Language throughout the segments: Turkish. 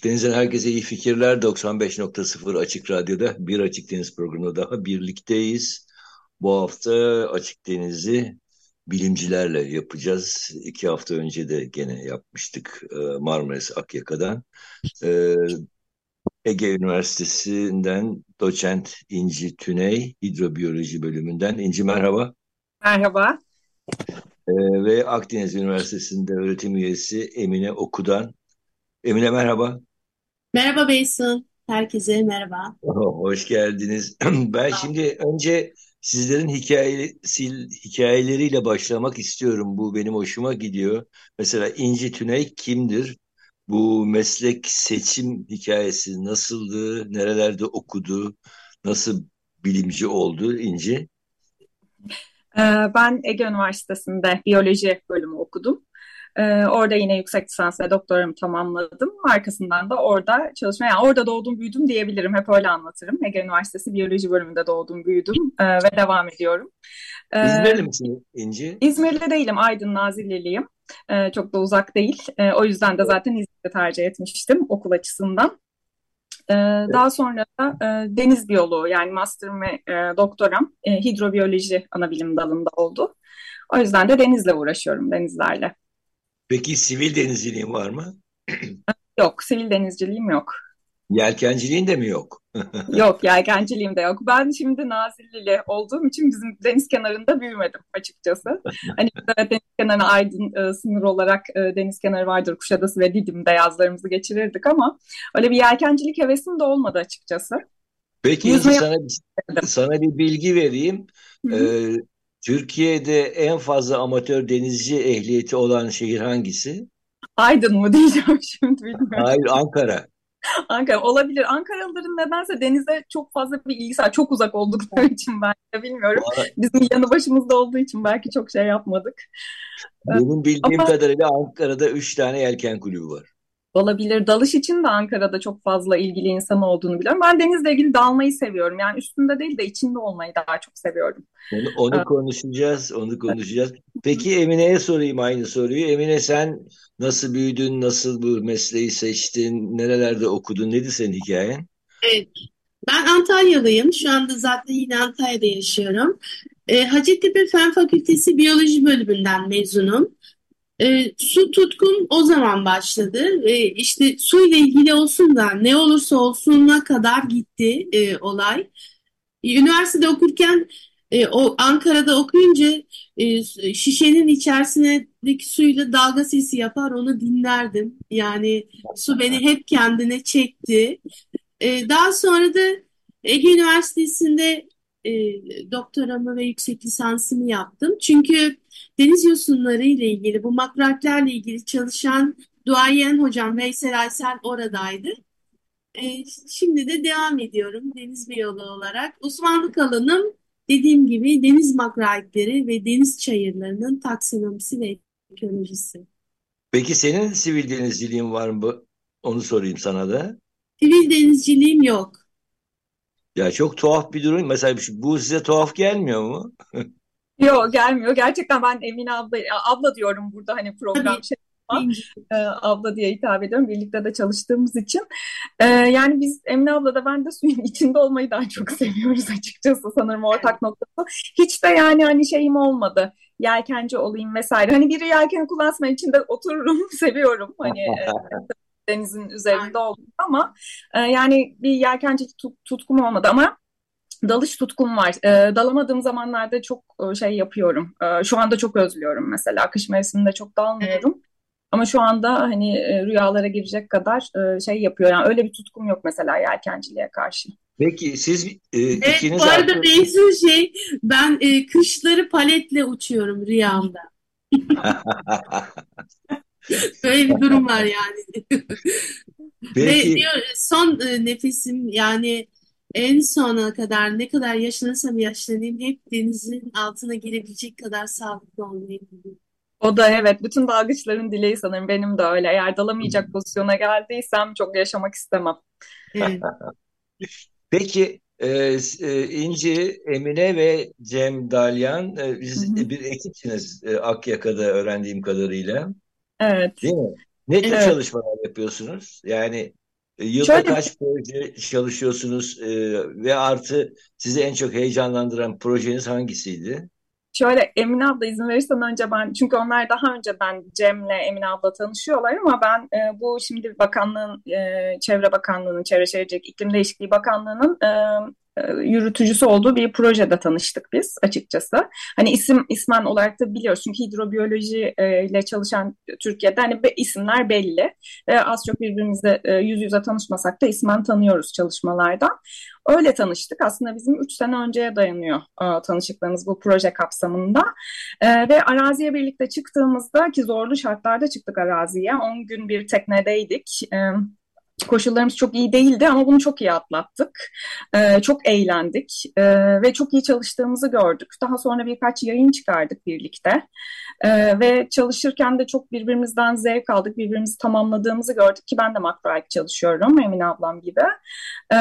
Açık Deniz'den herkese iyi fikirler. 95.0 Açık Radyo'da bir Açık Deniz programında daha birlikteyiz. Bu hafta Açık Deniz'i bilimcilerle yapacağız. İki hafta önce de gene yapmıştık e, Marmaris Akyaka'dan. E, Ege Üniversitesi'nden doçent İnci Tüney, hidrobiyoloji bölümünden. İnci merhaba. Merhaba. E, ve Akdeniz Üniversitesi'nde öğretim üyesi Emine Okudan. Emine merhaba. Merhaba Beysun. Herkese merhaba. Oh, hoş geldiniz. Ben şimdi önce sizlerin hikayesi, hikayeleriyle başlamak istiyorum. Bu benim hoşuma gidiyor. Mesela İnci Tüney kimdir? Bu meslek seçim hikayesi nasıldı? Nerelerde okudu? Nasıl bilimci oldu İnci? Ee, Ben Ege Üniversitesi'nde biyoloji bölümü okudum. Ee, orada yine yüksek lisans ve doktoramı tamamladım. Arkasından da orada çalışmaya, yani orada doğdum büyüdüm diyebilirim. Hep öyle anlatırım. Ege Üniversitesi biyoloji bölümünde doğdum büyüdüm e, ve devam ediyorum. Ee, İzmirli misin İnci? İzmirli değilim, Aydın Nazilliliyim. Ee, çok da uzak değil. Ee, o yüzden de zaten İzmir'i tercih etmiştim okul açısından. Ee, daha sonra da e, deniz biyoloğu yani master'ım ve doktoram e, hidrobiyoloji ana bilim dalında oldu. O yüzden de denizle uğraşıyorum, denizlerle. Peki sivil denizciliğin var mı? Yok, sivil denizciliğim yok. Yelkenciliğin de mi yok? Yok, yelkenciliğim de yok. Ben şimdi Nazilli olduğum için bizim deniz kenarında büyümedim açıkçası. Hani deniz kenarına Aydın e, sınır olarak e, deniz kenarı vardır. Kuşadası ve Didim'de yazlarımızı geçirirdik ama öyle bir yelkencilik hevesim de olmadı açıkçası. Peki Yüzme sana, sana bir bilgi vereyim. Hı hı. Ee, Türkiye'de en fazla amatör denizci ehliyeti olan şehir hangisi? Aydın mı diyeceğim şimdi bilmiyorum. Hayır, Ankara. Ankara olabilir. Ankaralıların nedense denize çok fazla bir ilgisi var. Çok uzak oldukları için belki de bilmiyorum. Bizim yanı başımızda olduğu için belki çok şey yapmadık. Benim bildiğim Ama kadarıyla Ankara'da üç tane yelken kulübü var. Olabilir. Dalış için de Ankara'da çok fazla ilgili insan olduğunu biliyorum. Ben denizle ilgili dalmayı seviyorum. Yani üstünde değil de içinde olmayı daha çok seviyorum. Onu, onu konuşacağız, onu konuşacağız. Peki Emine'ye sorayım aynı soruyu. Emine sen nasıl büyüdün, nasıl bu mesleği seçtin, nerelerde okudun, nedir senin hikayen? Evet, ben Antalyalıyım. Şu anda zaten yine Antalya'da yaşıyorum. E, Hacettepe Fen Fakültesi Biyoloji bölümünden mezunum. E, su tutkum o zaman başladı. E, işte suyla ilgili olsun da ne olursa olsununa kadar gitti e, olay. Üniversitede okurken e, o Ankara'da okuyunca e, şişenin içerisindeki suyla dalga sesi yapar onu dinlerdim. Yani su beni hep kendine çekti. E, daha sonra da Ege Üniversitesi'nde e, doktoramı ve yüksek lisansımı yaptım. Çünkü deniz yosunları ile ilgili bu makroalglerle ilgili çalışan duayen hocam Veysel Aysel oradaydı. E, şimdi de devam ediyorum deniz biyoloğu olarak. Uzmanlık alanım dediğim gibi deniz makroalgleri ve deniz çayırlarının taksonomisi ve ekolojisi. Peki senin sivil denizciliğin var mı? Onu sorayım sana da. Sivil denizciliğim yok. Ya çok tuhaf bir durum. Mesela bu size tuhaf gelmiyor mu? Yok gelmiyor. Gerçekten ben Emine abla, abla diyorum burada hani program şey ama, e, abla diye hitap ediyorum. Birlikte de çalıştığımız için. E, yani biz Emine abla da ben de suyun içinde olmayı daha çok seviyoruz açıkçası sanırım ortak noktası. Hiç de yani hani şeyim olmadı. Yelkenci olayım vesaire. Hani biri yelken kullansın içinde otururum, seviyorum. Hani e, denizin üzerinde oldum ama e, yani bir yelkenci tut- tutkum olmadı ama dalış tutkum var. E, dalamadığım zamanlarda çok e, şey yapıyorum. E, şu anda çok özlüyorum mesela. Kış mevsiminde çok dalmıyorum. Ama şu anda hani e, rüyalara girecek kadar e, şey yapıyor. Yani öyle bir tutkum yok mesela yelkenciliğe karşı. Peki siz e, Evet ikiniz bu arada. Beysun şey ben e, kışları paletle uçuyorum rüyamda. Böyle bir durum var yani. Ve Peki diyor son e, nefesim yani en sona kadar ne kadar yaşlanırsam yaşlanayım hep denizin altına girebilecek kadar sağlıklı olmayı. O da evet bütün dalgıçların dileği sanırım benim de öyle. Eğer dalamayacak pozisyona geldiysem çok yaşamak istemem. Evet. Peki e, e, İnci, Emine ve Cem Dalyan e, Hı biz hı. bir ekipsiniz e, Akyaka'da öğrendiğim kadarıyla. Evet. Değil mi? Ne tür Evet. çalışmalar yapıyorsunuz? Yani e, yılda Şöyle kaç proje çalışıyorsunuz e, ve artı sizi en çok heyecanlandıran projeniz hangisiydi? Şöyle Emine abla izin verirsen önce ben çünkü onlar daha önceden Cem'le Emine abla tanışıyorlar ama ben e, bu şimdi bakanlığın e, Çevre Bakanlığı'nın Çevre Şehircilik İklim Değişikliği Bakanlığı'nın e, yürütücüsü olduğu bir projede tanıştık biz açıkçası. Hani isim ismen olarak da biliyoruz çünkü hidrobiyoloji e, ile çalışan Türkiye'de hani isimler belli. E, az çok birbirimizle e, yüz yüze tanışmasak da ismen tanıyoruz çalışmalardan. Öyle tanıştık. Aslında bizim 3 sene önceye dayanıyor e, tanışıklığımız bu proje kapsamında. E, ve araziye birlikte çıktığımızda ki zorlu şartlarda çıktık araziye. 10 gün bir teknedeydik. E, Koşullarımız çok iyi değildi ama bunu çok iyi atlattık. Ee, çok eğlendik ee, ve çok iyi çalıştığımızı gördük. Daha sonra birkaç yayın çıkardık birlikte. Ee, ve çalışırken de çok birbirimizden zevk aldık, birbirimizi tamamladığımızı gördük ki ben de makroalg çalışıyorum Emine ablam gibi. Ee,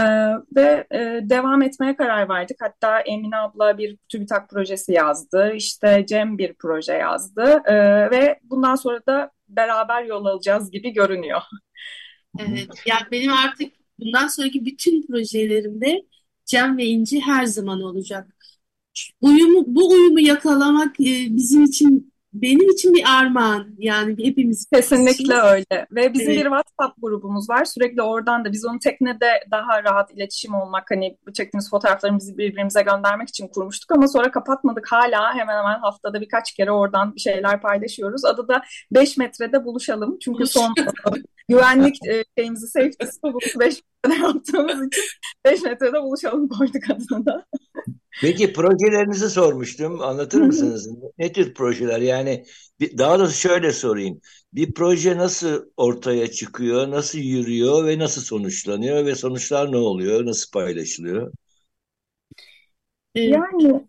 ve e, devam etmeye karar verdik. Hatta Emine abla bir TÜBİTAK projesi yazdı, işte Cem bir proje yazdı Ee, ve bundan sonra da beraber yol alacağız gibi görünüyor. Evet. Yani benim artık bundan sonraki bütün projelerimde Cem ve İnci her zaman olacak. Uyumu, bu uyumu yakalamak e, bizim için benim için bir armağan yani hepimiz Kesinlikle için. öyle. Ve bizim bir Evet. WhatsApp grubumuz var. Sürekli oradan da biz onu teknede daha rahat iletişim olmak, hani bu çektiğimiz fotoğraflarımızı birbirimize göndermek için kurmuştuk ama sonra kapatmadık. Hala hemen hemen haftada birkaç kere oradan bir şeyler paylaşıyoruz. Adı da 5 metrede buluşalım. Çünkü son güvenlik e, şeyimizi, safety'si bu 5 metrede yaptığımız için 5 metrede buluşalım koyduk adını da. Peki projelerinizi sormuştum. Anlatır mısınız? Ne tür projeler? Yani bir- daha doğrusu şöyle sorayım. Bir proje nasıl ortaya çıkıyor, nasıl yürüyor ve nasıl sonuçlanıyor ve sonuçlar ne oluyor, nasıl paylaşılıyor? E, Yani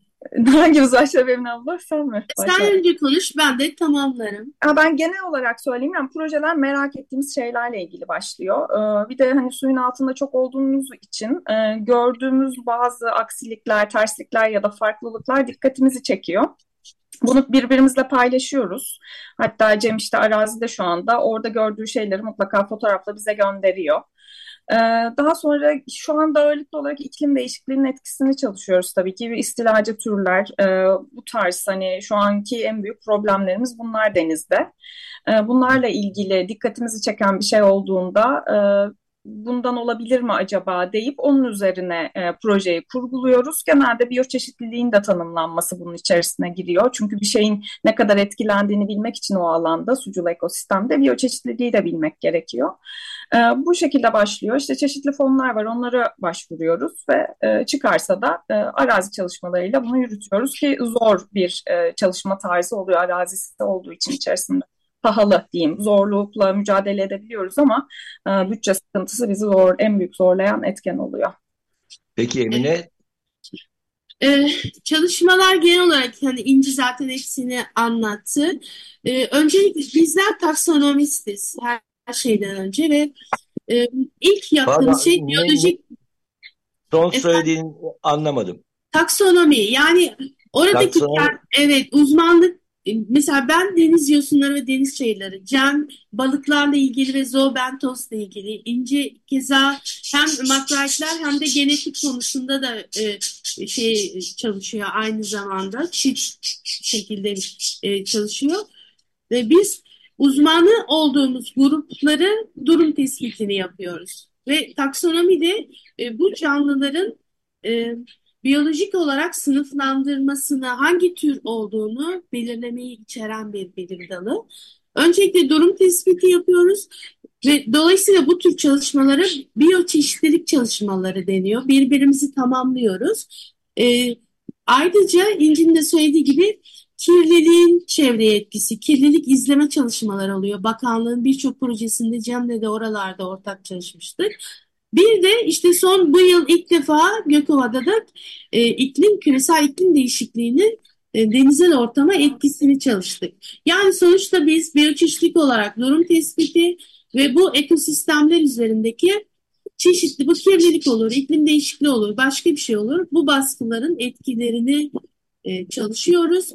hangimiz başlayalım Emine abla sen mi? sen önce konuş ben de tamamlarım. Ya ben genel olarak söyleyeyim yani projeler merak ettiğimiz şeylerle ilgili başlıyor. Ee, bir de hani suyun altında çok olduğumuz için e, gördüğümüz bazı aksilikler, terslikler ya da farklılıklar dikkatimizi çekiyor. Bunu birbirimizle paylaşıyoruz. Hatta Cem işte arazide şu anda orada gördüğü şeyleri mutlaka fotoğrafla bize gönderiyor. Ee, Daha sonra şu anda ağırlıklı olarak iklim değişikliğinin etkisini çalışıyoruz tabii ki. İstilacı türler, e, bu tarz hani şu anki en büyük problemlerimiz bunlar denizde. E, Bunlarla ilgili dikkatimizi çeken bir şey olduğunda e, bundan olabilir mi acaba deyip onun üzerine e, projeyi kurguluyoruz. Genelde biyoçeşitliliğin de tanımlanması bunun içerisine giriyor. Çünkü bir şeyin ne kadar etkilendiğini bilmek için o alanda, sucul ekosistemde biyoçeşitliliği de bilmek gerekiyor. E, bu şekilde başlıyor. İşte çeşitli fonlar var, onlara başvuruyoruz ve e, çıkarsa da e, arazi çalışmalarıyla bunu yürütüyoruz ki zor bir e, çalışma tarzı oluyor arazisi olduğu için içerisinde. Pahalı diyeyim, zorlukla mücadele edebiliyoruz ama e, bütçe sıkıntısı bizi zor, en büyük zorlayan etken oluyor. Peki Emine, Ee, çalışmalar genel olarak hani İnci zaten hepsini anlattı. Ee, öncelikle bizler taksonomistiz her, her şeyden önce ve e, ilk pardon, yaptığımız şey biyolojik son efendim, söylediğini anlamadım. taksonomi yani oradaki Taksonomi, evet uzmanlık e, mesela ben deniz yosunları ve deniz şeyleri, Cem balıklarla ilgili ve zoobentosla ilgili, İnci keza hem makroalgler hem de genetik konusunda da e, şey çalışıyor aynı zamanda çift şekilde e, çalışıyor. Ve biz uzmanı olduğumuz grupları durum tespitini yapıyoruz ve taksonomide e, bu canlıların e, biyolojik olarak sınıflandırmasını hangi tür olduğunu belirlemeyi içeren bir bilim dalı. Öncelikle durum tespiti yapıyoruz ve dolayısıyla bu tür çalışmalara biyoçeşitlilik çalışmaları deniyor. Birbirimizi tamamlıyoruz. Ee, ayrıca İnci'nin de söylediği gibi kirliliğin çevreye etkisi, kirlilik izleme çalışmaları oluyor. Bakanlığın birçok projesinde Cem'le de oralarda ortak çalışmıştık. Bir de işte son bu yıl ilk defa Gökova'da da e, iklim küresel iklim değişikliğinin e, denizel ortama etkisini çalıştık. Yani sonuçta biz biyoçeşitlik olarak durum tespiti ve bu ekosistemler üzerindeki çeşitli bu kirlilik olur, iklim değişikliği olur, başka bir şey olur. Bu baskıların etkilerini e, çalışıyoruz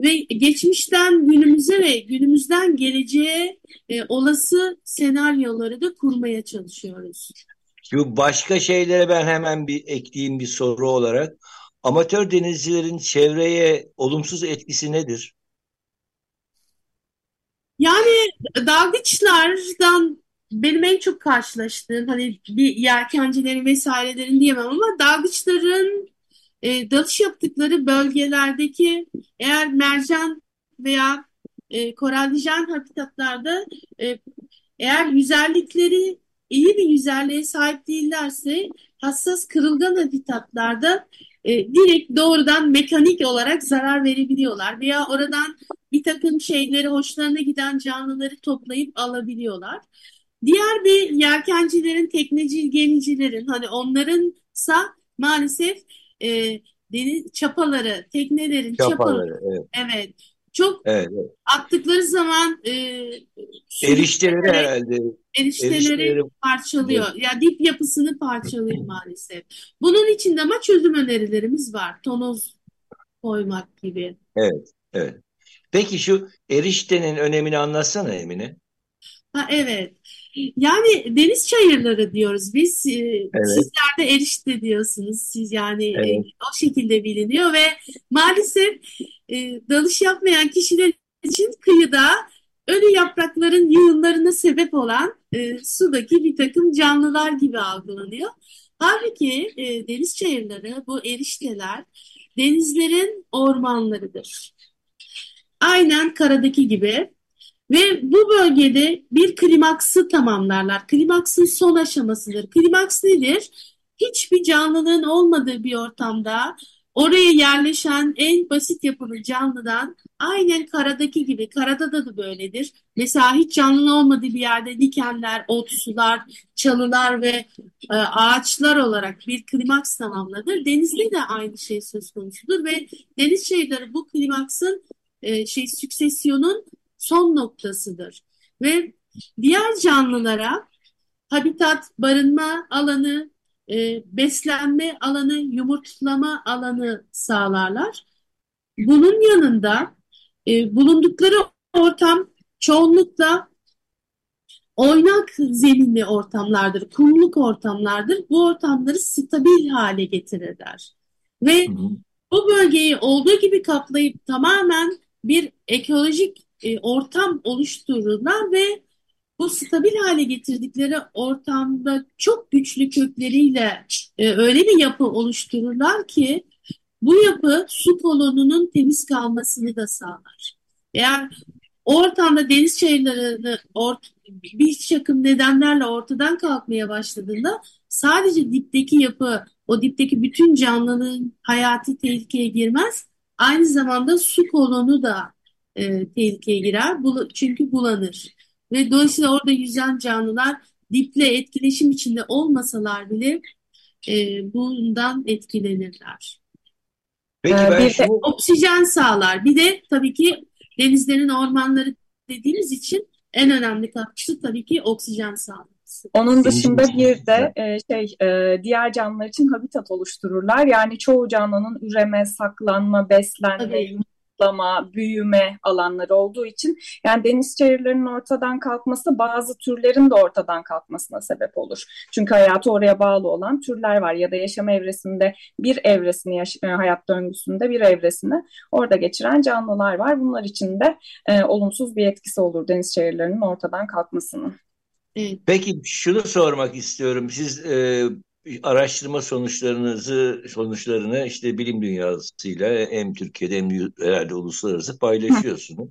ve geçmişten günümüze ve günümüzden geleceğe e, olası senaryoları da kurmaya çalışıyoruz. Bu başka şeylere ben hemen bir ekleyeyim bir soru olarak. Amatör denizcilerin çevreye olumsuz etkisi nedir? Yani dalgıçlardan benim en çok karşılaştığım hani bir yelkencilerin vesairelerin diyemem ama dalgıçların e, dalış yaptıkları bölgelerdeki eğer mercan veya e, korallijen habitatlarda e, eğer yüzerlikleri iyi bir yüzerliğe sahip değillerse hassas kırılgan habitatlarda e, direkt doğrudan mekanik olarak zarar verebiliyorlar veya oradan bir takım şeyleri hoşlarına giden canlıları toplayıp alabiliyorlar. Diğer bir yelkencilerin, tekneci, gemicilerin hani onlarınsa maalesef e, deniz çapaları, teknelerin Çapaları, çapaları, evet. evet çok Evet, evet. attıkları zaman e, Erişteleri herhalde. erişteleri Erişteleri parçalıyor. Ya dip yapısını parçalıyor maalesef. Bunun için de ama çözüm önerilerimiz var. Tonoz koymak gibi. evet, evet. Peki şu eriştenin önemini anlatsana Emine. Ha evet. Yani deniz çayırları diyoruz biz. Ee, Evet, Sizler de erişte diyorsunuz. Siz yani e, evet. o şekilde biliniyor ve maalesef e, dalış yapmayan kişiler için kıyıda ölü yaprakların yığınlarına sebep olan e, sudaki bir takım canlılar gibi algılanıyor. Halbuki e, deniz çayırları, bu erişteler denizlerin ormanlarıdır. Aynen karadaki gibi. Ve bu bölgede bir klimaksı tamamlarlar. Klimaksın son aşamasıdır. Klimaks nedir? Hiçbir canlılığın olmadığı bir ortamda oraya yerleşen en basit yapılı canlıdan aynen karadaki gibi, karada da, da böyledir. Mesela hiç canlının olmadığı bir yerde dikenler, otsular, çalılar ve e, ağaçlar olarak bir klimaks tamamlanır. Denizde de aynı şey söz konusudur ve deniz şeyleri bu klimaksın e, şey süksesyonun son noktasıdır. Ve diğer canlılara habitat, barınma alanı, e, beslenme alanı, yumurtlama alanı sağlarlar. Bunun yanında e, bulundukları ortam çoğunlukla oynak zeminli ortamlardır, kumluk ortamlardır. Bu ortamları stabil hale getirirler. Ve Hı hı. bu bölgeyi olduğu gibi kaplayıp tamamen bir ekolojik e, ortam oluştururlar ve bu stabil hale getirdikleri ortamda çok güçlü kökleriyle e, öyle bir yapı oluştururlar ki bu yapı su kolonunun temiz kalmasını da sağlar. Eğer ortamda deniz çayırları ort bir takım nedenlerle ortadan kalkmaya başladığında sadece dipteki yapı, o dipteki bütün canlının hayatı tehlikeye girmez. Aynı zamanda su kolonu da e, tehlikeye girer. Bul çünkü bulanır. Ve dolayısıyla orada yüzen canlılar diple etkileşim içinde olmasalar bile e, bundan etkilenirler. Peki Ee, ben bir de şunu Oksijen sağlar. Bir de tabii ki denizlerin ormanları dediğimiz için en önemli katkısı tabii ki oksijen sağlaması. Onun dışında bir de e, şey e, diğer canlılar için habitat oluştururlar. Yani çoğu canlının üreme, saklanma, beslenme, Tabii. Yumurtlama, büyüme alanları olduğu için yani deniz çayırlarının ortadan kalkması bazı türlerin de ortadan kalkmasına sebep olur. Çünkü hayatı oraya bağlı olan türler var ya da yaşam evresinde bir evresini yaş- e, hayat döngüsünde bir evresini orada geçiren canlılar var. Bunlar için de e, olumsuz bir etkisi olur deniz çayırlarının ortadan kalkmasının. Peki şunu sormak istiyorum. Siz e, araştırma sonuçlarınızı sonuçlarını işte bilim dünyasıyla hem Türkiye'de hem herhalde uluslararası paylaşıyorsunuz.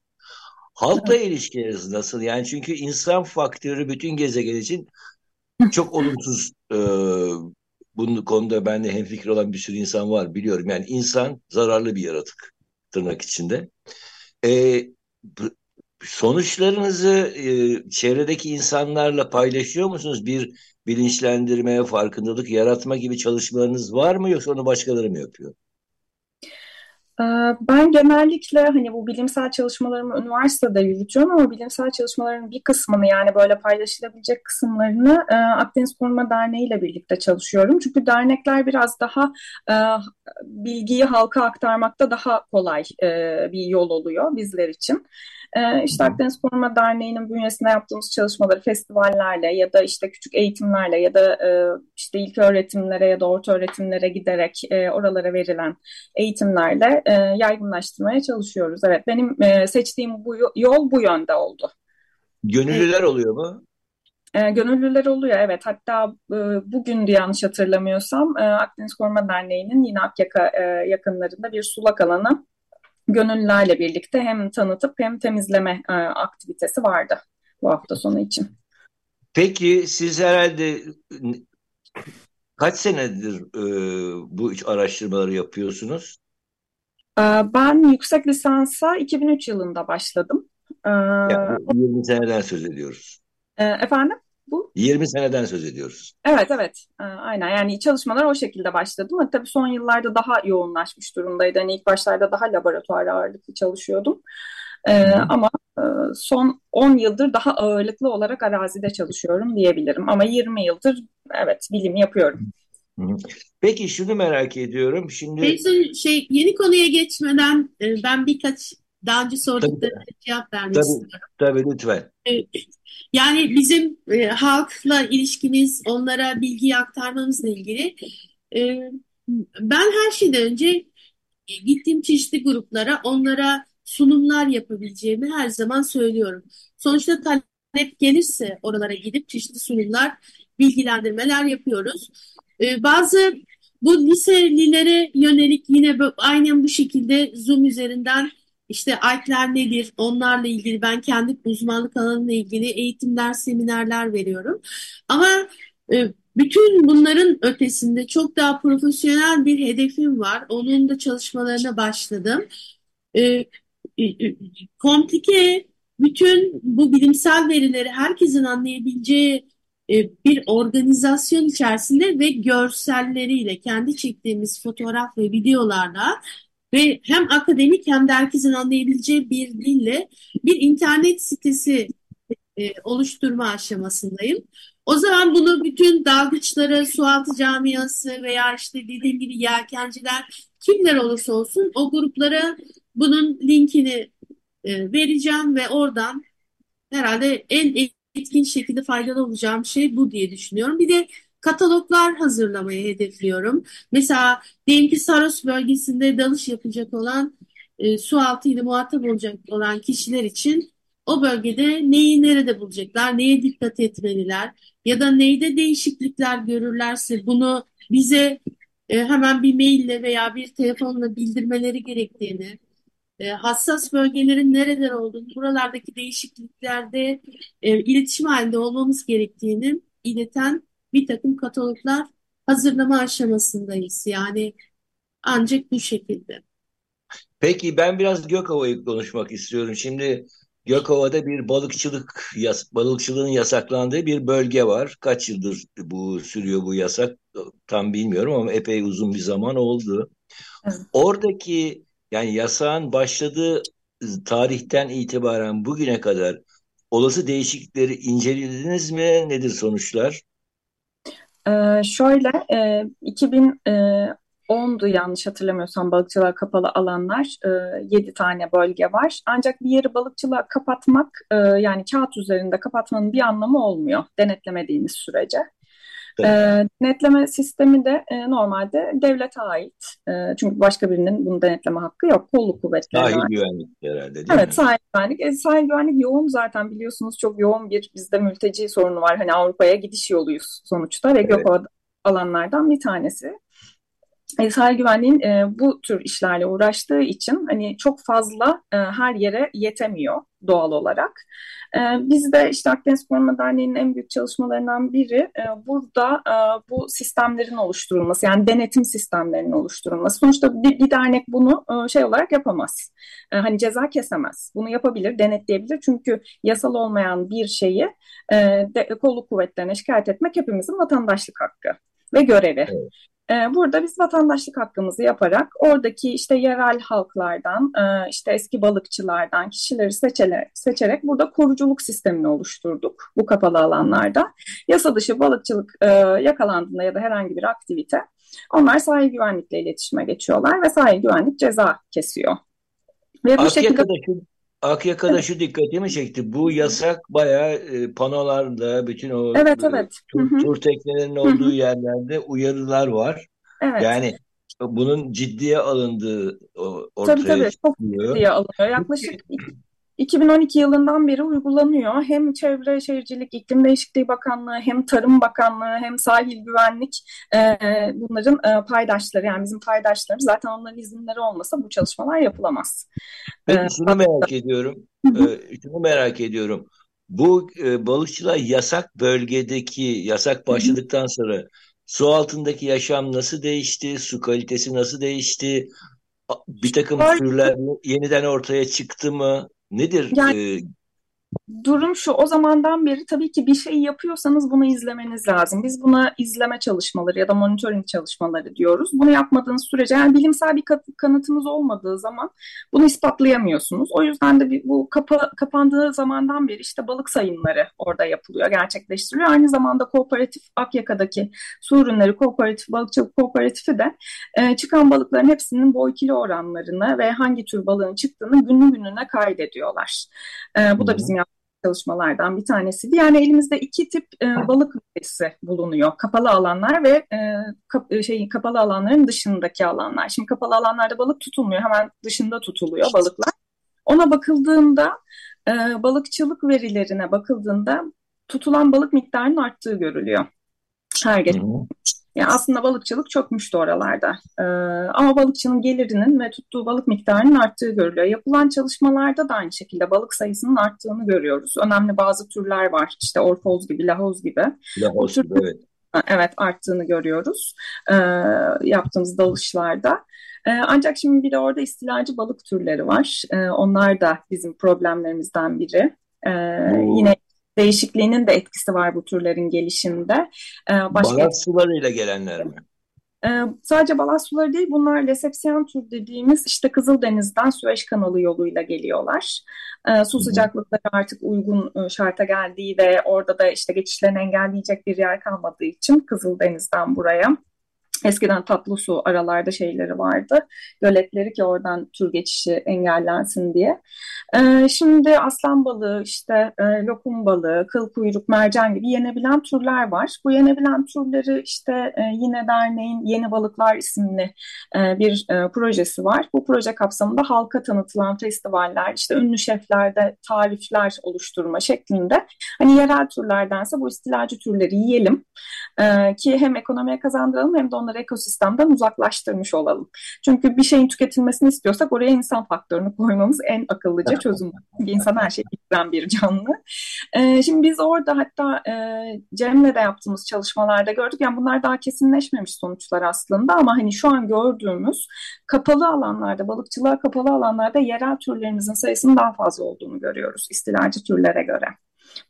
Halkla ilişkileriniz nasıl? Yani çünkü insan faktörü bütün gezegen için çok olumsuz. E, bunun konuda benimle hemfikir olan bir sürü insan var biliyorum. Yani insan zararlı bir yaratık. tırnak içinde. E, sonuçlarınızı e, çevredeki insanlarla paylaşıyor musunuz? Bir bilinçlendirme, farkındalık yaratma gibi çalışmalarınız var mı yoksa onu başkaları mı yapıyor? Ee, ben genellikle hani bu bilimsel çalışmalarımı üniversitede yürütüyorum ama bilimsel çalışmaların bir kısmını yani böyle paylaşılabilecek kısımlarını e, Akdeniz Koruma Derneği ile birlikte çalışıyorum. Çünkü dernekler biraz daha e, bilgiyi halka aktarmakta daha kolay e, bir yol oluyor bizler için. Ee, işte Akdeniz Koruma Derneği'nin bünyesinde yaptığımız çalışmaları festivallerle ya da işte küçük eğitimlerle ya da e, işte ilk öğretimlere ya da orta öğretimlere giderek e, oralara verilen eğitimlerle e, yaygınlaştırmaya çalışıyoruz. Evet benim seçtiğim bu yol bu yönde oldu. Gönüllüler oluyor mu? E, gönüllüler oluyor evet. Hatta e, bugün yanlış hatırlamıyorsam e, Akdeniz Koruma Derneği'nin yine Akyaka e, yakınlarında bir sulak alanı gönüllülerle birlikte hem tanıtıp hem temizleme e, aktivitesi vardı bu hafta sonu için. Peki siz herhalde kaç senedir e, bu araştırmaları yapıyorsunuz? E, ben yüksek lisansa 2003 yılında başladım. E, yani 20 seneden söz ediyoruz. E, efendim? Bu? 20 seneden söz ediyoruz. Evet evet ee, aynen yani çalışmalar o şekilde başladı ama tabii son yıllarda daha yoğunlaşmış durumdaydı. Hani ilk başlarda daha laboratuvar ağırlıklı çalışıyordum. Ee, ama e, son 10 yıldır daha ağırlıklı olarak arazide çalışıyorum diyebilirim. Ama 20 yıldır evet bilim yapıyorum. Peki şunu merak ediyorum. Şimdi Beysun, şey yeni konuya geçmeden e, ben birkaç daha önce sorduklarına cevap vermek tabii, istiyorum. Tabii lütfen. Yani bizim e, halkla ilişkimiz, onlara bilgiyi aktarmamızla ilgili e, ben her şeyden önce gittiğim çeşitli gruplara onlara sunumlar yapabileceğimi her zaman söylüyorum. Sonuçta talep gelirse oralara gidip çeşitli sunumlar, bilgilendirmeler yapıyoruz. E, bazı bu liselilere yönelik yine aynen bu şekilde Zoom üzerinden işte ALP'ler nedir? Onlarla ilgili ben kendi uzmanlık alanımla ilgili eğitimler, seminerler veriyorum. Ama e, bütün bunların ötesinde çok daha profesyonel bir hedefim var. Onun da çalışmalarına başladım. E, e, e komplike bütün bu bilimsel verileri herkesin anlayabileceği e, bir organizasyon içerisinde ve görselleriyle kendi çektiğimiz fotoğraf ve videolarla ve hem akademik hem de herkesin anlayabileceği bir dille bir internet sitesi e, oluşturma aşamasındayım. O zaman bunu bütün dalgıçları, sualtı camiası veya işte dediğim gibi yelkenciler kimler olursa olsun o gruplara bunun linkini e, vereceğim ve oradan herhalde en etkin şekilde faydalı olacağım şey bu diye düşünüyorum. Bir de kataloglar hazırlamayı hedefliyorum. Mesela diyelim ki Saros bölgesinde dalış yapacak olan e, su altı ile muhatap olacak olan kişiler için o bölgede neyi nerede bulacaklar, neye dikkat etmeliler ya da neyde değişiklikler görürlerse bunu bize e, hemen bir maille veya bir telefonla bildirmeleri gerektiğini, e, hassas bölgelerin nereler olduğunu, buralardaki değişikliklerde e, iletişim halinde olmamız gerektiğini ileten bir takım kataloglar hazırlama aşamasındayız. Yani ancak bu şekilde. Peki ben biraz Gökova'yı konuşmak istiyorum. Şimdi Gökova'da bir balıkçılık yas balıkçılığın yasaklandığı bir bölge var. Kaç yıldır bu sürüyor bu yasak tam bilmiyorum ama epey uzun bir zaman oldu. Evet. Oradaki yani yasağın başladığı tarihten itibaren bugüne kadar olası değişiklikleri incelediniz mi? Nedir sonuçlar? Ee, şöyle e, 2010'du yanlış hatırlamıyorsam balıkçılığa kapalı alanlar e, 7 tane bölge var. Ancak bir yeri balıkçılığa kapatmak e, yani kağıt üzerinde kapatmanın bir anlamı olmuyor denetlemediğiniz sürece. E, denetleme sistemi de e, normalde devlete ait. E, çünkü başka birinin bunu denetleme hakkı yok. Kolluk kuvvetleri Sahil güvenlik herhalde değil evet, mi? sahil güvenlik. E, sahil güvenlik yoğun zaten biliyorsunuz çok yoğun bir bizde mülteci sorunu var. Hani Avrupa'ya gidiş yoluyuz sonuçta ve evet. Gökova alanlardan bir tanesi. E, sahil güvenliğin e, bu tür işlerle uğraştığı için hani çok fazla e, her yere yetemiyor doğal olarak. E, biz de işte Akdeniz Koruma Derneği'nin en büyük çalışmalarından biri e, burada e, bu sistemlerin oluşturulması yani denetim sistemlerinin oluşturulması. Sonuçta bir, bir dernek bunu e, şey olarak yapamaz. E, hani ceza kesemez. Bunu yapabilir, denetleyebilir. Çünkü yasal olmayan bir şeyi e, de, kolluk kuvvetlerine şikayet etmek hepimizin vatandaşlık hakkı ve görevi. Evet. Ee, burada biz vatandaşlık hakkımızı yaparak oradaki işte yerel halklardan, e, işte eski balıkçılardan kişileri seçerek, seçerek burada koruculuk sistemini oluşturduk bu kapalı alanlarda. Yasa dışı balıkçılık e, yakalandığında ya da herhangi bir aktivite onlar sahil güvenlikle iletişime geçiyorlar ve sahil güvenlik ceza kesiyor. Ve bu şekilde... Şu, Akyaka'da şu dikkatimi çekti. Bu yasak bayağı e, panolarda, bütün o evet, evet. tur, tur teknelerinin olduğu yerlerde uyarılar var. Evet. Yani bunun ciddiye alındığı ortaya tabii, tabii, Çok ciddiye alınıyor. Yaklaşık 2012 yılından beri uygulanıyor. Hem Çevre Şehircilik İklim Değişikliği Bakanlığı hem Tarım Bakanlığı hem Sahil Güvenlik e, bunların e, paydaşları yani bizim paydaşlarımız zaten onların izinleri olmasa bu çalışmalar yapılamaz. Ben ee, şunu merak ediyorum. Ee, şunu merak ediyorum. Bu e, balıkçılar yasak bölgedeki yasak başladıktan sonra su altındaki yaşam nasıl değişti? Su kalitesi nasıl değişti? Bir takım türler yeniden ortaya çıktı mı? Nedir yani, e, durum şu, o zamandan beri tabii ki bir şey yapıyorsanız bunu izlemeniz lazım. Biz buna izleme çalışmaları ya da monitoring çalışmaları diyoruz. Bunu yapmadığınız sürece, yani bilimsel bir kanıtınız olmadığı zaman bunu ispatlayamıyorsunuz. O yüzden de bu kapa, kapandığı zamandan beri işte balık sayımları orada yapılıyor, gerçekleştiriliyor. Aynı zamanda kooperatif Akyaka'daki su ürünleri kooperatif, balıkçılık kooperatifi de e, çıkan balıkların hepsinin boy kilo oranlarını ve hangi tür balığın çıktığını günlük gününe kaydediyorlar. E, bu da bizim çalışmalardan bir tanesiydi. Yani elimizde iki tip e, balık verisi bulunuyor. Kapalı alanlar ve e, kap, e, şey kapalı alanların dışındaki alanlar. Şimdi kapalı alanlarda balık tutulmuyor. Hemen dışında tutuluyor balıklar. Ona bakıldığında e, balıkçılık verilerine bakıldığında tutulan balık miktarının arttığı görülüyor. Her geçen. Yani aslında balıkçılık çökmüştü oralarda. Ee, ama balıkçının gelirinin ve tuttuğu balık miktarının arttığı görülüyor. Yapılan çalışmalarda da aynı şekilde balık sayısının arttığını görüyoruz. Önemli bazı türler var. İşte orfoz gibi, lahoz gibi. Lahoz tür... gibi, evet. Evet, arttığını görüyoruz e, yaptığımız dalışlarda. E, ancak şimdi bir de orada istilacı balık türleri var. E, onlar da bizim problemlerimizden biri. E, yine değişikliğinin de etkisi var bu türlerin gelişinde. Ee, başka... Balast sularıyla gelenler mi? Ee, sadece balast suları değil bunlar resepsiyon tür dediğimiz işte Kızıldeniz'den Süveyş kanalı yoluyla geliyorlar. Ee, su sıcaklıkları artık uygun e, şarta geldiği ve orada da işte geçişlerini engelleyecek bir yer kalmadığı için Kızıldeniz'den buraya Eskiden tatlı su aralarda şeyleri vardı. Göletleri ki oradan tür geçişi engellensin diye. Ee, şimdi aslan balığı, işte e, lokum balığı, kıl kuyruk, mercan gibi yenebilen türler var. Bu yenebilen türleri işte e, yine derneğin Yeni Balıklar isimli e, bir e, projesi var. Bu proje kapsamında halka tanıtılan festivaller, işte ünlü şeflerde tarifler oluşturma şeklinde hani yerel türlerdense bu istilacı türleri yiyelim e, ki hem ekonomiye kazandıralım hem de onları ekosistemden uzaklaştırmış olalım. Çünkü bir şeyin tüketilmesini istiyorsak oraya insan faktörünü koymamız en akıllıca çözüm. Çünkü insan her şeyi bitiren bir canlı. E, şimdi biz orada hatta e, Cem'le de yaptığımız çalışmalarda gördük. Yani bunlar daha kesinleşmemiş sonuçlar aslında ama hani şu an gördüğümüz kapalı alanlarda, balıkçılığa kapalı alanlarda yerel türlerimizin sayısının daha fazla olduğunu görüyoruz istilacı türlere göre.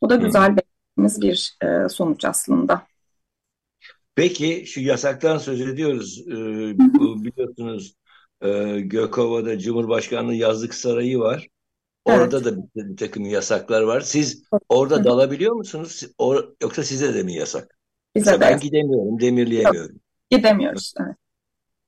Bu da güzel bir e, sonuç aslında. Peki şu yasaktan söz ediyoruz. Ee, biliyorsunuz e, Gökova'da Cumhurbaşkanlığı yazlık sarayı var. Orada evet. da bir, bir takım yasaklar var. Siz orada dalabiliyor musunuz? O, yoksa size de mi yasak? Bize ben gidemiyorum, demirleyemiyorum. Yok, gidemiyoruz. Evet.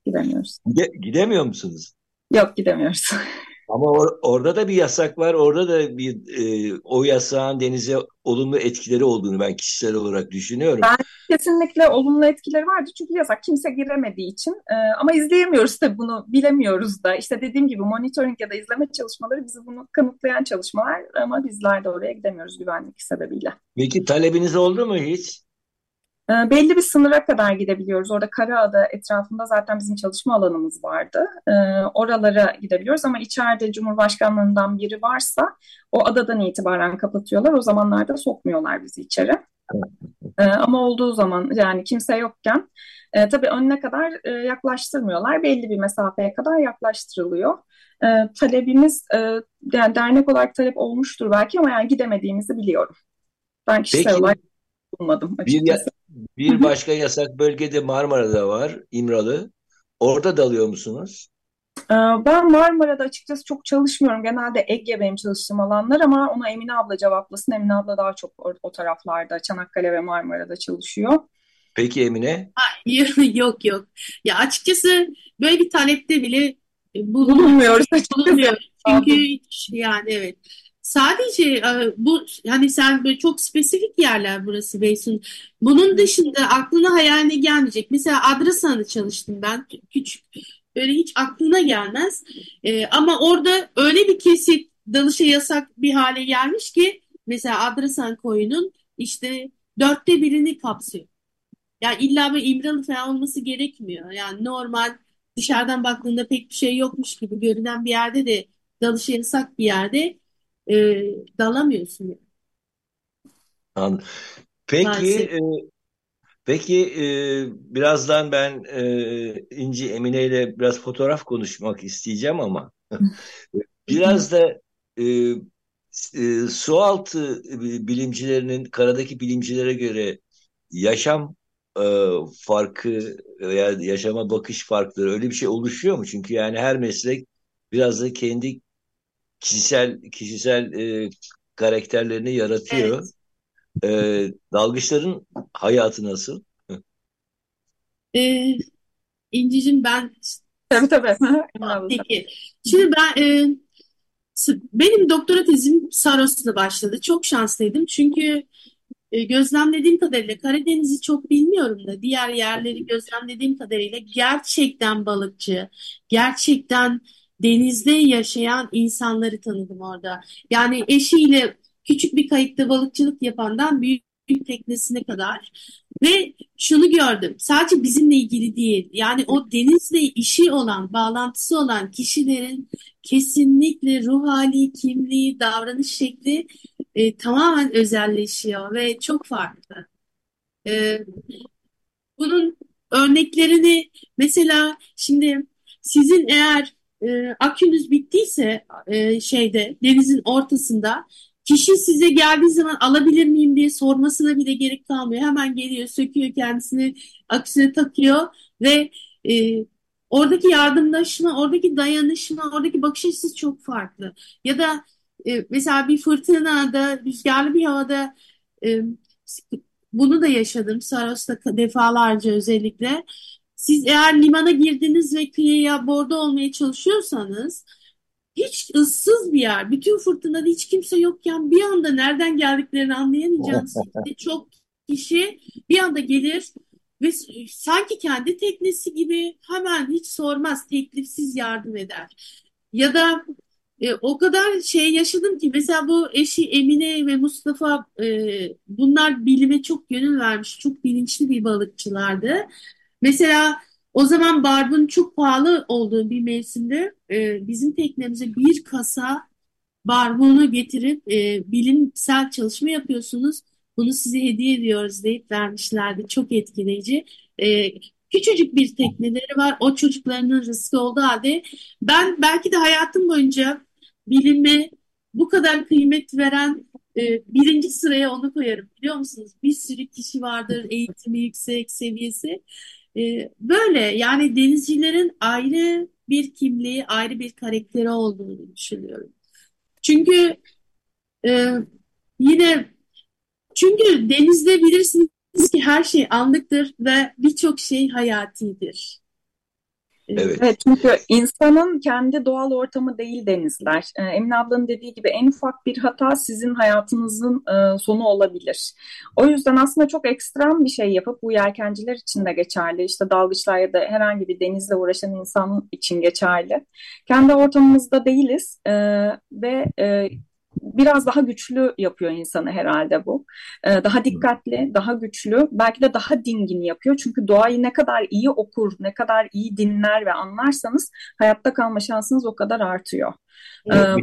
Gidemiyoruz. Gide, gidemiyor musunuz? Yok gidemiyoruz. Ama or, orada da bir yasak var. Orada da bir e, o yasağın denize olumlu etkileri olduğunu ben kişisel olarak düşünüyorum. Ben kesinlikle olumlu etkileri vardı çünkü yasak kimse giremediği için. E, ama izleyemiyoruz tabii bunu bilemiyoruz da. İşte dediğim gibi monitoring ya da izleme çalışmaları bizi bunu kanıtlayan çalışmalar ama bizler de oraya gidemiyoruz güvenlik sebebiyle. Peki talebiniz oldu mu hiç? E, belli bir sınıra kadar gidebiliyoruz. Orada Karaada etrafında zaten bizim çalışma alanımız vardı. E, oralara gidebiliyoruz ama içeride Cumhurbaşkanlığından biri varsa o adadan itibaren kapatıyorlar. O zamanlarda sokmuyorlar bizi içeri. E, ama olduğu zaman yani kimse yokken e, tabii önüne kadar e, yaklaştırmıyorlar. Belli bir mesafeye kadar yaklaştırılıyor. E, talebimiz e, yani dernek olarak talep olmuştur belki ama yani gidemediğimizi biliyorum. Ben kişisel Peki, olarak bulmadım açıkçası. Bir, bir başka yasak bölgede Marmara'da var, İmralı. Orada dalıyor musunuz? Ee, ben Marmara'da açıkçası çok çalışmıyorum. Genelde Ege benim çalıştığım alanlar ama ona Emine abla cevaplasın. Emine abla daha çok o, o taraflarda, Çanakkale ve Marmara'da çalışıyor. Peki Emine? Yok yok. Ya açıkçası böyle bir talepte bile bulun- Bulunmuyoruz bulunmuyoruz. Çünkü hiç- yani evet. Sadece e, bu hani sen böyle çok spesifik yerler burası Beysun. Bunun dışında aklına hayaline gelmeyecek. Mesela Adrasan'da çalıştım ben. Küçük böyle hiç aklına gelmez. E, ama orada öyle bir kesit dalışa yasak bir hale gelmiş ki mesela Adrasan koyunun işte dörtte birini kapsıyor. Yani illa böyle İmralı falan olması gerekmiyor. Yani normal dışarıdan baktığında pek bir şey yokmuş gibi görünen bir yerde de dalışı yasak bir yerde e, dalamıyorsun. yani. Anladım. Peki, Maalesef. e, peki e, birazdan ben e, İnci Emine ile biraz fotoğraf konuşmak isteyeceğim ama biraz da e, e, sualtı bilimcilerinin karadaki bilimcilere göre yaşam e, farkı veya yaşama bakış farkları öyle bir şey oluşuyor mu? Çünkü yani her meslek biraz da kendi kişisel kişisel e, karakterlerini yaratıyor. Evet. E, dalgıçların hayatı nasıl? E, İncicim ben Tabii tabii. Peki. Şimdi ben e, benim doktora tezim Saros'ta başladı. Çok şanslıydım çünkü e, gözlemlediğim kadarıyla Karadeniz'i çok bilmiyorum da diğer yerleri gözlemlediğim kadarıyla gerçekten balıkçı, gerçekten denizde yaşayan insanları tanıdım orada. Yani eşiyle küçük bir kayıkta balıkçılık yapandan büyük, büyük teknesine kadar. Ve şunu gördüm, sadece bizimle ilgili değil, yani o denizle işi olan, bağlantısı olan kişilerin kesinlikle ruh hali, kimliği, davranış şekli e, tamamen özelleşiyor ve çok farklı. E, bunun örneklerini mesela şimdi sizin eğer e, akünüz bittiyse e, şeyde denizin ortasında kişi size geldiği zaman alabilir miyim diye sormasına bile gerek kalmıyor. Hemen geliyor, söküyor kendisini aküsüne takıyor ve e, oradaki yardımlaşma, oradaki dayanışma, oradaki bakış açısı çok farklı. Ya da e, mesela bir fırtınada, rüzgarlı bir havada e, bunu da yaşadım Saros'ta defalarca özellikle. Siz eğer limana girdiniz ve kıyıya bordo olmaya çalışıyorsanız hiç ıssız bir yer, bütün fırtınada hiç kimse yokken bir anda nereden geldiklerini anlayamayacağınız şekilde çok kişi bir anda gelir ve sanki kendi teknesi gibi hemen hiç sormaz, teklifsiz yardım eder. Ya da e, o kadar şey yaşadım ki mesela bu eşi Emine ve Mustafa e, bunlar bilime çok gönül vermiş, çok bilinçli bir balıkçılardı. Mesela o zaman barbun çok pahalı olduğu bir mevsimde e, bizim teknemize bir kasa barbunu getirip e, bilimsel çalışma yapıyorsunuz. Bunu size hediye ediyoruz deyip vermişlerdi. Çok etkileyici. E, küçücük bir tekneleri var. O çocuklarının rızkı olduğu halde ben belki de hayatım boyunca bilime bu kadar kıymet veren e, birinci sıraya onu koyarım. Biliyor musunuz? Bir sürü kişi vardır, eğitimi yüksek seviyesi. E, böyle yani denizcilerin ayrı bir kimliği, ayrı bir karakteri olduğunu düşünüyorum. Çünkü e, yine çünkü denizde bilirsiniz ki her şey anlıktır ve birçok şey hayatidir. Evet. Evet çünkü insanın kendi doğal ortamı değil denizler. Ee, Emine ablanın dediği gibi en ufak bir hata sizin hayatınızın e, sonu olabilir. O yüzden aslında çok ekstrem bir şey yapıp bu yelkenciler için de geçerli. İşte dalgıçlar ya da herhangi bir denizle uğraşan insan için geçerli. Kendi ortamımızda değiliz e, ve e, biraz daha güçlü yapıyor insanı herhalde bu. Ee, daha dikkatli, daha güçlü, belki de daha dingin yapıyor. Çünkü doğayı ne kadar iyi okur, ne kadar iyi dinler ve anlarsanız hayatta kalma şansınız o kadar artıyor. Evet,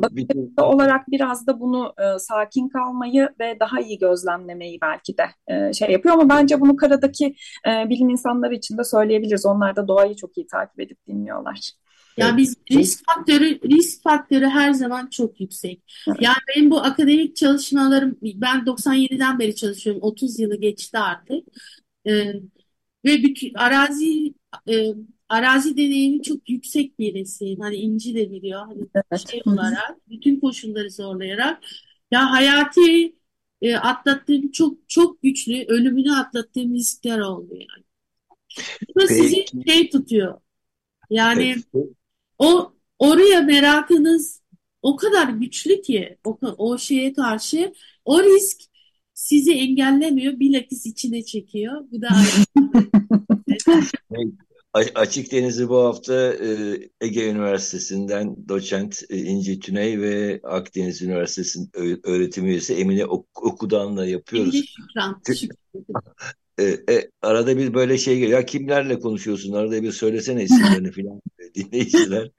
ee, olarak biraz da bunu e, sakin kalmayı ve daha iyi gözlemlemeyi belki de e, şey yapıyor ama bence bunu karadaki e, bilim insanları için de söyleyebiliriz. Onlar da doğayı çok iyi takip edip dinliyorlar. Ya biz risk faktörü risk faktörü her zaman çok yüksek. Yani benim bu akademik çalışmalarım ben 97'den beri çalışıyorum. 30 yılı geçti artık. Ee, ve bütün arazi e, arazi deneyimi çok yüksek birisi. Hani İnci de biliyor. Hani evet. şey olarak bütün koşulları zorlayarak ya hayati e, atlattığım çok çok güçlü ölümünü atlattığım riskler oldu yani. Bu sizi şey tutuyor. Yani Peki. O oraya merakınız o kadar güçlü ki o, o şeye karşı o risk sizi engellemiyor, bilakis içine çekiyor. Bu da Açık Deniz'i bu hafta e, Ege Üniversitesi'nden doçent e, İnci Tüney ve Akdeniz Üniversitesi'nin öğretim üyesi Emine Okudan'la yapıyoruz. Şükran. E, e, arada bir böyle şey geliyor. Ya kimlerle konuşuyorsun? Arada bir söylesene isimlerini falan dinleyiciler.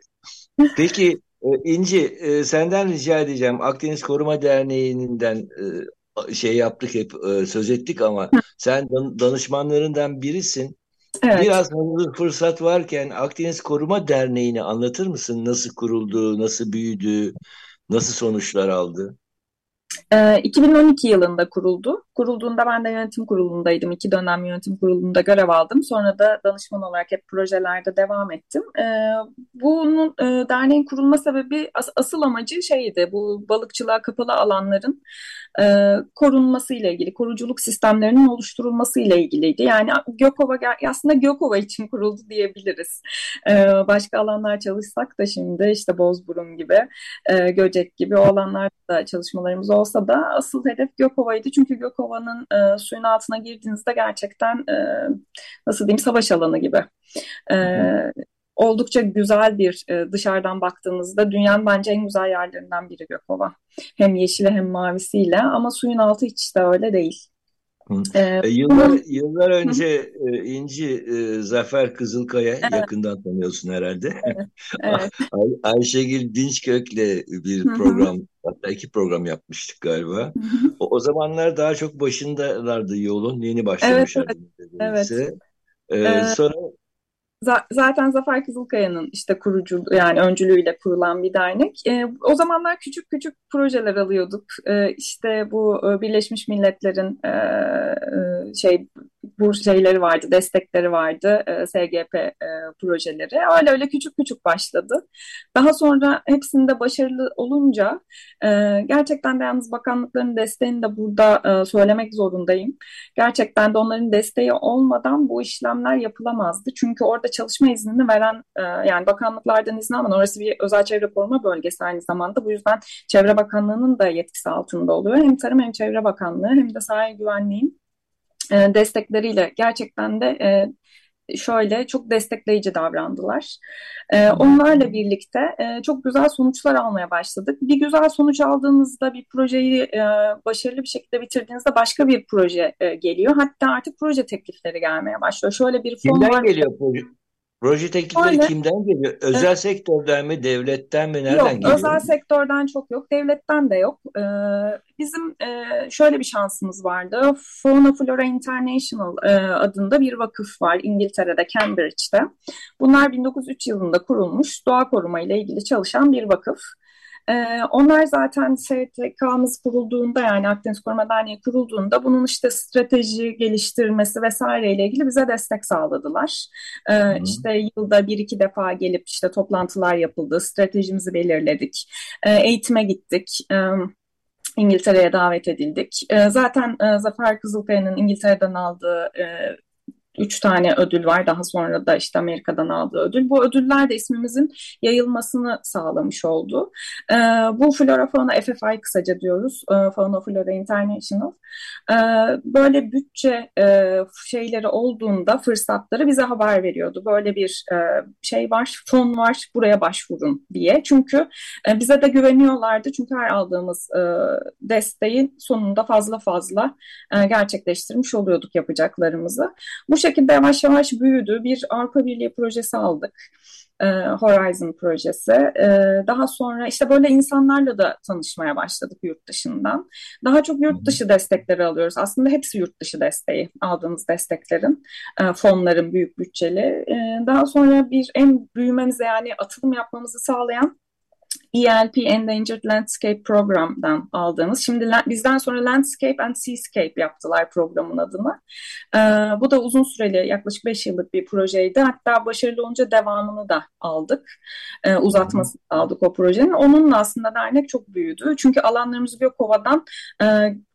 Peki e, İnci e, senden rica edeceğim. Akdeniz Koruma Derneği'nden e, şey yaptık hep e, söz ettik ama sen dan danışmanlarından birisin. Evet. Biraz hazır fırsat varken Akdeniz Koruma Derneği'ni anlatır mısın? Nasıl kuruldu, nasıl büyüdü, nasıl sonuçlar aldı? 2012 ee, yılında kuruldu. Kurulduğunda ben de yönetim kurulundaydım. İki dönem yönetim kurulunda görev aldım. Sonra da danışman olarak hep projelerde devam ettim. Ee, bunun e, derneğin kurulma sebebi asıl amacı şeydi. Bu balıkçılığa kapalı alanların e, korunması ile ilgili, koruculuk sistemlerinin oluşturulması ile ilgiliydi. Yani Gökova aslında Gökova için kuruldu diyebiliriz. Ee, başka alanlar çalışsak da şimdi işte Bozburun gibi, e, Göcek gibi o alanlarda çalışmalarımız olsa da asıl hedef Gökova'ydı. Çünkü Gökova'nın e, suyun altına girdiğinizde gerçekten e, nasıl diyeyim savaş alanı gibi. E, oldukça güzel bir e, dışarıdan baktığınızda dünyanın bence en güzel yerlerinden biri Gökova. Hem yeşili hem mavisiyle ama suyun altı hiç de öyle değil. Ee, e, yıllar, bunun... yıllar önce e, İnci e, Zafer Kızılkaya evet. yakından tanıyorsun herhalde. Evet, evet. Ay, Ayşegül Dinçkök'le bir program hatta iki program yapmıştık galiba. o, o zamanlar daha çok başındalardı yolun yeni başlamışlardı. Evet, evet. Ee, ee, sonra zaten Zafer Kızılkaya'nın işte kurucu yani öncülüğüyle kurulan bir dernek. E, o zamanlar küçük küçük projeler alıyorduk. E, işte bu e, Birleşmiş Milletler'in e, e, şey bu şeyleri vardı, destekleri vardı, e, SGP e, projeleri. Öyle öyle küçük küçük başladı. Daha sonra hepsinde başarılı olunca e, gerçekten de yalnız bakanlıkların desteğini de burada söylemek zorundayım. Gerçekten de onların desteği olmadan bu işlemler yapılamazdı. Çünkü orada çalışma iznini veren yani bakanlıklardan izin almadan orası bir özel çevre koruma bölgesi aynı zamanda. Bu yüzden Çevre Bakanlığı'nın da yetkisi altında oluyor. Hem Tarım hem Çevre Bakanlığı hem de sahil güvenliğin e, destekleriyle gerçekten de e, şöyle çok destekleyici davrandılar. E, onlarla birlikte e, çok güzel sonuçlar almaya başladık. Bir güzel sonuç aldığınızda bir projeyi e, başarılı bir şekilde bitirdiğinizde başka bir proje e, geliyor. Hatta artık proje teklifleri gelmeye başlıyor. Şöyle bir fon Kimden var. geliyor proje? Proje teklifleri Öyle. kimden geliyor? Özel evet. sektörden mi, devletten mi, nereden yok, geliyor? Özel sektörden çok yok, devletten de yok. Ee, bizim e, şöyle bir şansımız vardı. Fauna Flora International e, adında bir vakıf var İngiltere'de, Cambridge'de. Bunlar 1903 yılında kurulmuş, doğa koruma ile ilgili çalışan bir vakıf. Ee, onlar zaten STK'mız kurulduğunda yani Akdeniz Koruma Derneği kurulduğunda bunun işte strateji geliştirmesi vesaire ile ilgili bize destek sağladılar. Ee, işte yılda bir iki defa gelip işte toplantılar yapıldı, stratejimizi belirledik, ee, eğitime gittik. Ee, İngiltere'ye davet edildik. Zaten Zafer Kızılkaya'nın İngiltere'den aldığı üç tane ödül var. Daha sonra da işte Amerika'dan aldığı ödül. Bu ödüller de ismimizin yayılmasını sağlamış oldu. E, bu Flora Fauna FFI kısaca diyoruz. E, Fauna Flora International. E, böyle bütçe e, şeyleri olduğunda fırsatları bize haber veriyordu. Böyle bir e, şey var, fon var, buraya başvurun diye. Çünkü e, bize de güveniyorlardı. Çünkü her aldığımız e, desteğin sonunda fazla fazla e, gerçekleştirmiş oluyorduk yapacaklarımızı. Bu şekilde yavaş yavaş büyüdü. Bir Avrupa Birliği projesi aldık. E, Horizon projesi. E, daha sonra işte böyle insanlarla da tanışmaya başladık yurt dışından. Daha çok yurt dışı destekleri alıyoruz. Aslında hepsi yurt dışı desteği aldığımız desteklerin, e, fonların büyük bütçeli. Daha sonra bir en büyümemize yani atılım yapmamızı sağlayan ELP Endangered Landscape Program'dan aldığımız. Şimdi bizden sonra Landscape and Seascape yaptılar programın adını. Ee, bu da uzun süreli yaklaşık 5 yıllık bir projeydi. Hatta başarılı olunca devamını da aldık. Ee, uzatmasını aldık o projenin. Onunla aslında dernek çok büyüdü. Çünkü alanlarımızı Gökova'dan e,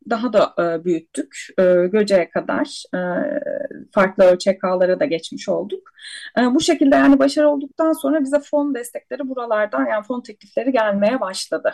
daha da e, büyüttük. E, Göce'ye kadar e, farklı ölçek ağlara da geçmiş olduk. E, bu şekilde yani başarı olduktan sonra bize fon destekleri buralardan yani fon teklifleri gelmeye başladı.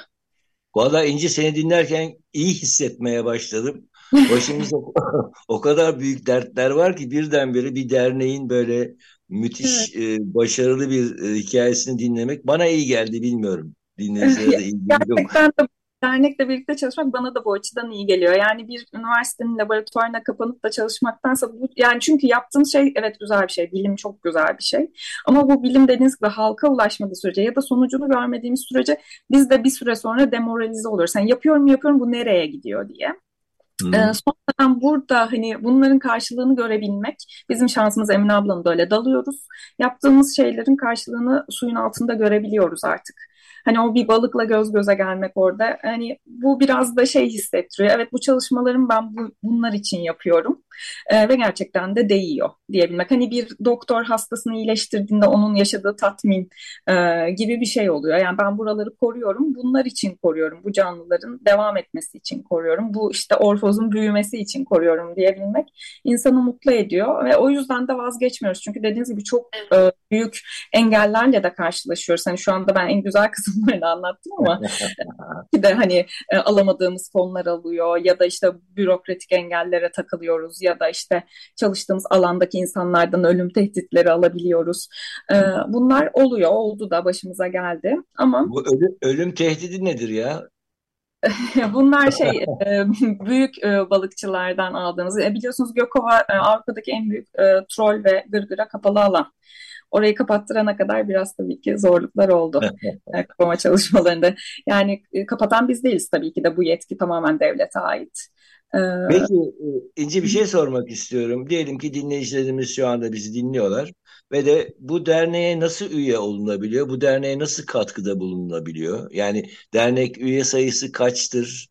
Valla İnci seni dinlerken iyi hissetmeye başladım. Başımızda o kadar büyük dertler var ki birdenbire bir derneğin böyle müthiş evet. e, başarılı bir e, hikayesini dinlemek bana iyi geldi bilmiyorum. Dinleyicilere de iyi Gerçekten de dernekle birlikte çalışmak bana da bu açıdan iyi geliyor. Yani bir üniversitenin laboratuvarına kapanıp da çalışmaktansa bu yani çünkü yaptığın şey evet güzel bir şey. Bilim çok güzel bir şey. Ama bu bilim dediğiniz gibi halka ulaşmadığı sürece ya da sonucunu görmediğimiz sürece biz de bir süre sonra demoralize oluyoruz. Yani yapıyorum yapıyorum bu nereye gidiyor diye. Hmm. Ee, sonradan burada hani bunların karşılığını görebilmek bizim şansımız Emine ablanın da öyle dalıyoruz. Yaptığımız şeylerin karşılığını suyun altında görebiliyoruz artık. Hani o bir balıkla göz göze gelmek orada. Hani bu biraz da şey hissettiriyor. Evet bu çalışmalarım ben bu, bunlar için yapıyorum. E, ve gerçekten de değiyor diyebilmek. Hani bir doktor hastasını iyileştirdiğinde onun yaşadığı tatmin e, gibi bir şey oluyor. Yani ben buraları koruyorum. Bunlar için koruyorum. Bu canlıların devam etmesi için koruyorum. Bu işte orfozun büyümesi için koruyorum diyebilmek insanı mutlu ediyor ve o yüzden de vazgeçmiyoruz. Çünkü dediğiniz gibi çok e, büyük engellerle de karşılaşıyoruz. Hani şu anda ben en güzel kısımlarını anlattım ama bir de hani e, alamadığımız fonlar alıyor ya da işte bürokratik engellere takılıyoruz ya da işte çalıştığımız alandaki insanlardan ölüm tehditleri alabiliyoruz. E, bunlar oluyor, oldu da başımıza geldi. Ama bu ölüm, ölüm tehdidi nedir ya? Bunlar şey e, büyük e, balıkçılardan aldığımız. E, biliyorsunuz Gökova Avrupa'daki en büyük troll ve gırgıra kapalı alan. Orayı kapattırana kadar biraz tabii ki zorluklar oldu kapama çalışmalarında. Yani kapatan biz değiliz tabii ki de bu yetki tamamen devlete ait. Ee, Peki e, İnci bir şey sormak istiyorum. Diyelim ki dinleyicilerimiz şu anda bizi dinliyorlar ve de bu derneğe nasıl üye olunabiliyor? Bu derneğe nasıl katkıda bulunabiliyor? Yani dernek üye sayısı kaçtır?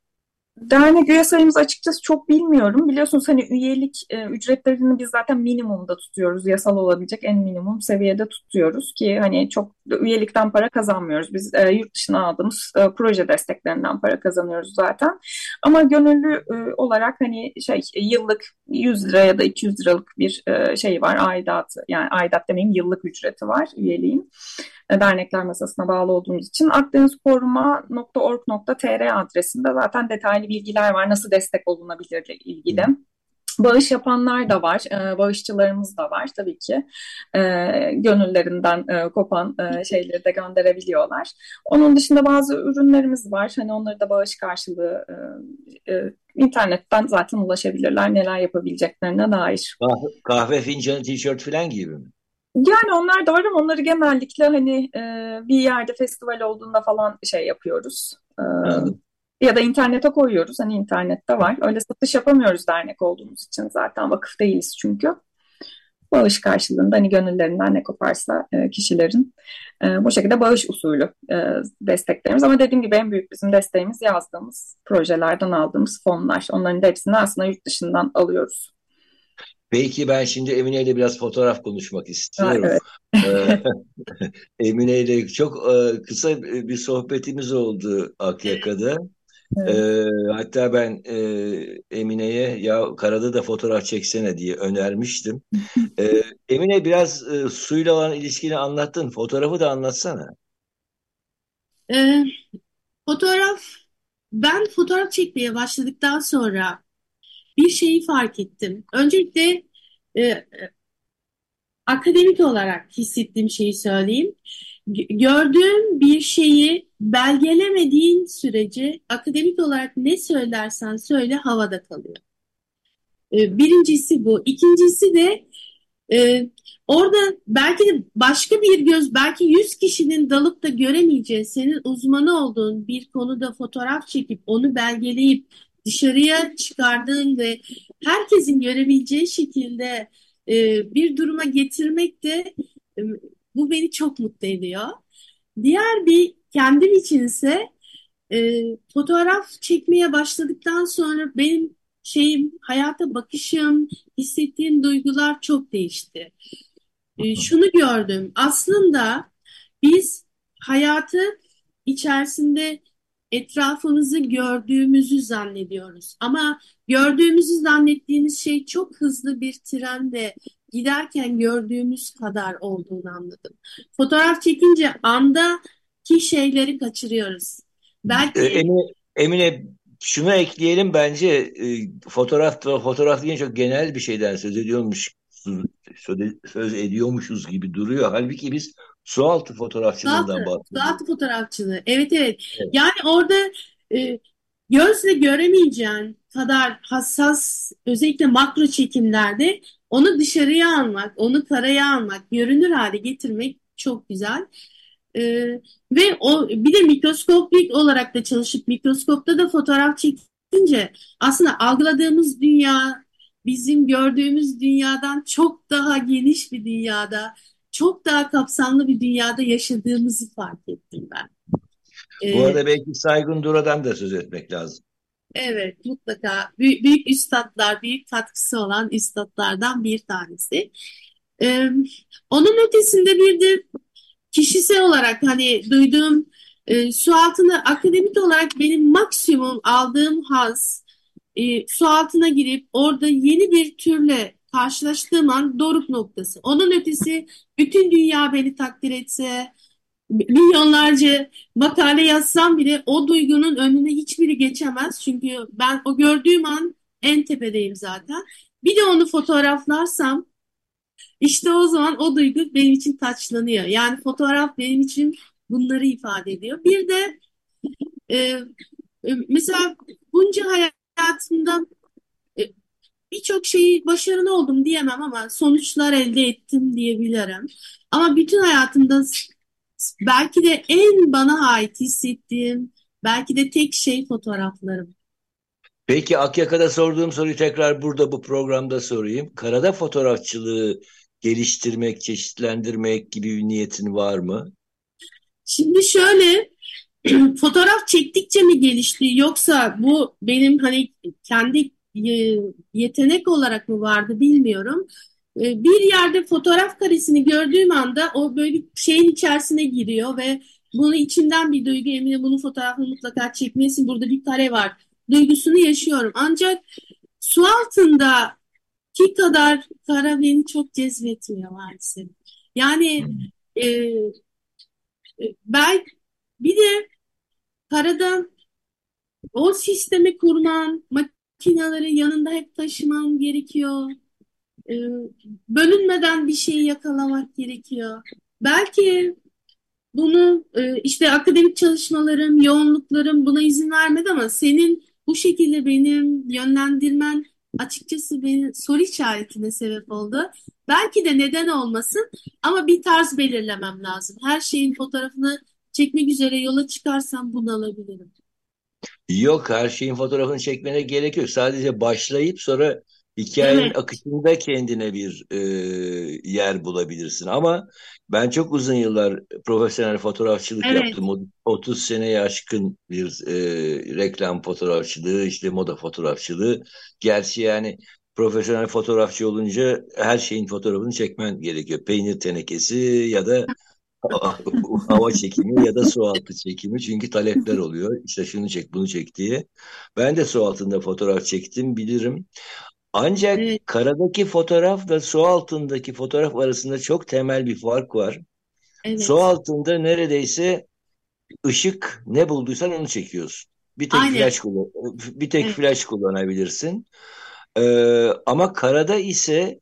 Dernek üye sayımız açıkçası çok bilmiyorum. Biliyorsunuz hani üyelik e, ücretlerini biz zaten minimumda tutuyoruz. Yasal olabilecek en minimum seviyede tutuyoruz ki hani çok üyelikten para kazanmıyoruz. Biz e, yurt dışına aldığımız e, proje desteklerinden para kazanıyoruz zaten. Ama gönüllü e, olarak hani şey yıllık 100 lira ya da 200 liralık bir e, şey var aidatı. Yani aidat demeyeyim yıllık ücreti var üyeliğin. E, dernekler masasına bağlı olduğumuz için akdenizkoruma.org.tr adresinde zaten detaylı bilgiler var. Nasıl destek olunabilir ile ilgili. Bağış yapanlar da var, e, bağışçılarımız da var tabii ki. E, gönüllerinden e, kopan e, şeyleri de gönderebiliyorlar. Onun dışında bazı ürünlerimiz var. Hani onları da bağış karşılığı e, e, internetten zaten ulaşabilirler neler yapabileceklerine dair. Kahve, kahve fincanı, tişört falan gibi mi? Yani onlar da var ama onları genellikle hani e, bir yerde festival olduğunda falan şey yapıyoruz. E, ya da internete koyuyoruz. Hani internette var. Öyle satış yapamıyoruz dernek olduğumuz için zaten vakıf değiliz çünkü. Bağış karşılığında hani gönüllerinden ne koparsa e, kişilerin e, bu şekilde bağış usulü e, desteklerimiz. Ama dediğim gibi en büyük bizim desteğimiz yazdığımız projelerden aldığımız fonlar. Onların da hepsini aslında yurt dışından alıyoruz. Belki ben şimdi Emine ile biraz fotoğraf konuşmak istiyorum. Ha, evet. Emine ile çok kısa bir sohbetimiz oldu Akyaka'da. Evet. Ee, hatta ben e, Emine'ye ya karada da fotoğraf çeksene diye önermiştim. ee, Emine biraz e, suyla olan ilişkini anlattın. Fotoğrafı da anlatsana. Ee, fotoğraf, ben fotoğraf çekmeye başladıktan sonra bir şeyi fark ettim. Öncelikle e, akademik olarak hissettiğim şeyi söyleyeyim. Gördüğün bir şeyi belgelemediğin sürece akademik olarak ne söylersen söyle havada kalıyor. E, birincisi bu. İkincisi de e, orada belki de başka bir göz, belki yüz kişinin dalıp da göremeyeceği, senin uzmanı olduğun bir konuda fotoğraf çekip onu belgeleyip dışarıya çıkardığın ve herkesin görebileceği şekilde e, bir duruma getirmek de e, bu beni çok mutlu ediyor. Diğer bir kendim için ise e, fotoğraf çekmeye başladıktan sonra benim şeyim, hayata bakışım, hissettiğim duygular çok değişti. E, şunu gördüm, aslında biz hayatı içerisinde etrafımızı gördüğümüzü zannediyoruz. Ama gördüğümüzü zannettiğimiz şey çok hızlı bir trende giderken gördüğümüz kadar olduğunu anladım. Fotoğraf çekince andaki şeyleri kaçırıyoruz. Belki ee, Emine, Emine şunu ekleyelim bence e, fotoğraf fotoğraf deyince çok genel bir şeyden söz ediyormuş söz ediyormuşuz gibi duruyor. Halbuki biz sualtı fotoğrafçılığından bahsediyoruz. Sualtı fotoğrafçılığı. Evet, evet evet. Yani orada e, gözle göremeyeceğin kadar hassas özellikle makro çekimlerde onu dışarıya almak, onu karaya almak, görünür hale getirmek çok güzel. Ee, ve o bir de mikroskopik olarak da çalışıp mikroskopta da fotoğraf çekince aslında algıladığımız dünya bizim gördüğümüz dünyadan çok daha geniş bir dünyada, çok daha kapsamlı bir dünyada yaşadığımızı fark ettim ben. Bu arada ee, belki Saygın Dura'dan da söz etmek lazım. Evet, mutlaka. Büyük, büyük üstadlar, büyük katkısı olan üstadlardan bir tanesi. Ee, onun ötesinde bir de kişisel olarak hani duyduğum e, su altına akademik olarak benim maksimum aldığım haz e, su altına girip orada yeni bir türle karşılaştığım an doruk noktası. Onun ötesi bütün dünya beni takdir etse, milyonlarca makale yazsam bile o duygunun önüne hiçbiri geçemez. Çünkü ben o gördüğüm an en tepedeyim zaten. Bir de onu fotoğraflarsam işte o zaman o duygu benim için taçlanıyor. Yani fotoğraf benim için bunları ifade ediyor. Bir de e, mesela bunca hayatımda e, birçok şeyi başarılı oldum diyemem ama sonuçlar elde ettim diyebilirim. Ama bütün hayatımda belki de en bana ait hissettiğim belki de tek şey fotoğraflarım. Peki Akyaka'da sorduğum soruyu tekrar burada bu programda sorayım. Karada fotoğrafçılığı geliştirmek, çeşitlendirmek gibi bir niyetin var mı? Şimdi şöyle fotoğraf çektikçe mi gelişti yoksa bu benim hani kendi yetenek olarak mı vardı bilmiyorum. E, bir yerde fotoğraf karesini gördüğüm anda o böyle şeyin içerisine giriyor ve bunu içinden bir duygu eminim bunun fotoğrafını mutlaka çekmesin burada bir kare var duygusunu yaşıyorum. Ancak su altında ki kadar kara beni çok cezbetmiyor maalesef. Yani e, e, ben bir de karadan o sistemi kurman, makineleri yanında hep taşıman gerekiyor. E, bölünmeden bir şeyi yakalamak gerekiyor. Belki bunu e, işte akademik çalışmalarım, yoğunluklarım buna izin vermedi ama senin bu şekilde benim yönlendirmen açıkçası beni soru işaretine sebep oldu. Belki de neden olmasın ama bir tarz belirlemem lazım. Her şeyin fotoğrafını çekmek üzere yola çıkarsam bunu alabilirim. Yok her şeyin fotoğrafını çekmene gerek yok. Sadece başlayıp sonra hikayenin evet. akışında kendine bir e, yer bulabilirsin. Ama ben çok uzun yıllar profesyonel fotoğrafçılık evet. yaptım. 30 seneye aşkın bir e, reklam fotoğrafçılığı, işte moda fotoğrafçılığı. Gerçi yani profesyonel fotoğrafçı olunca her şeyin fotoğrafını çekmen gerekiyor. Peynir tenekesi ya da hava çekimi ya da su altı çekimi çünkü talepler oluyor. İşte şunu çek bunu çek diye. Ben de su altında fotoğraf çektim bilirim. Ancak evet. karadaki fotoğrafla su altındaki fotoğraf arasında çok temel bir fark var. Evet. Su altında neredeyse ışık ne bulduysan onu çekiyorsun. Bir tek Aynen. flash kullan bir tek evet. flash kullanabilirsin. Ee, ama karada ise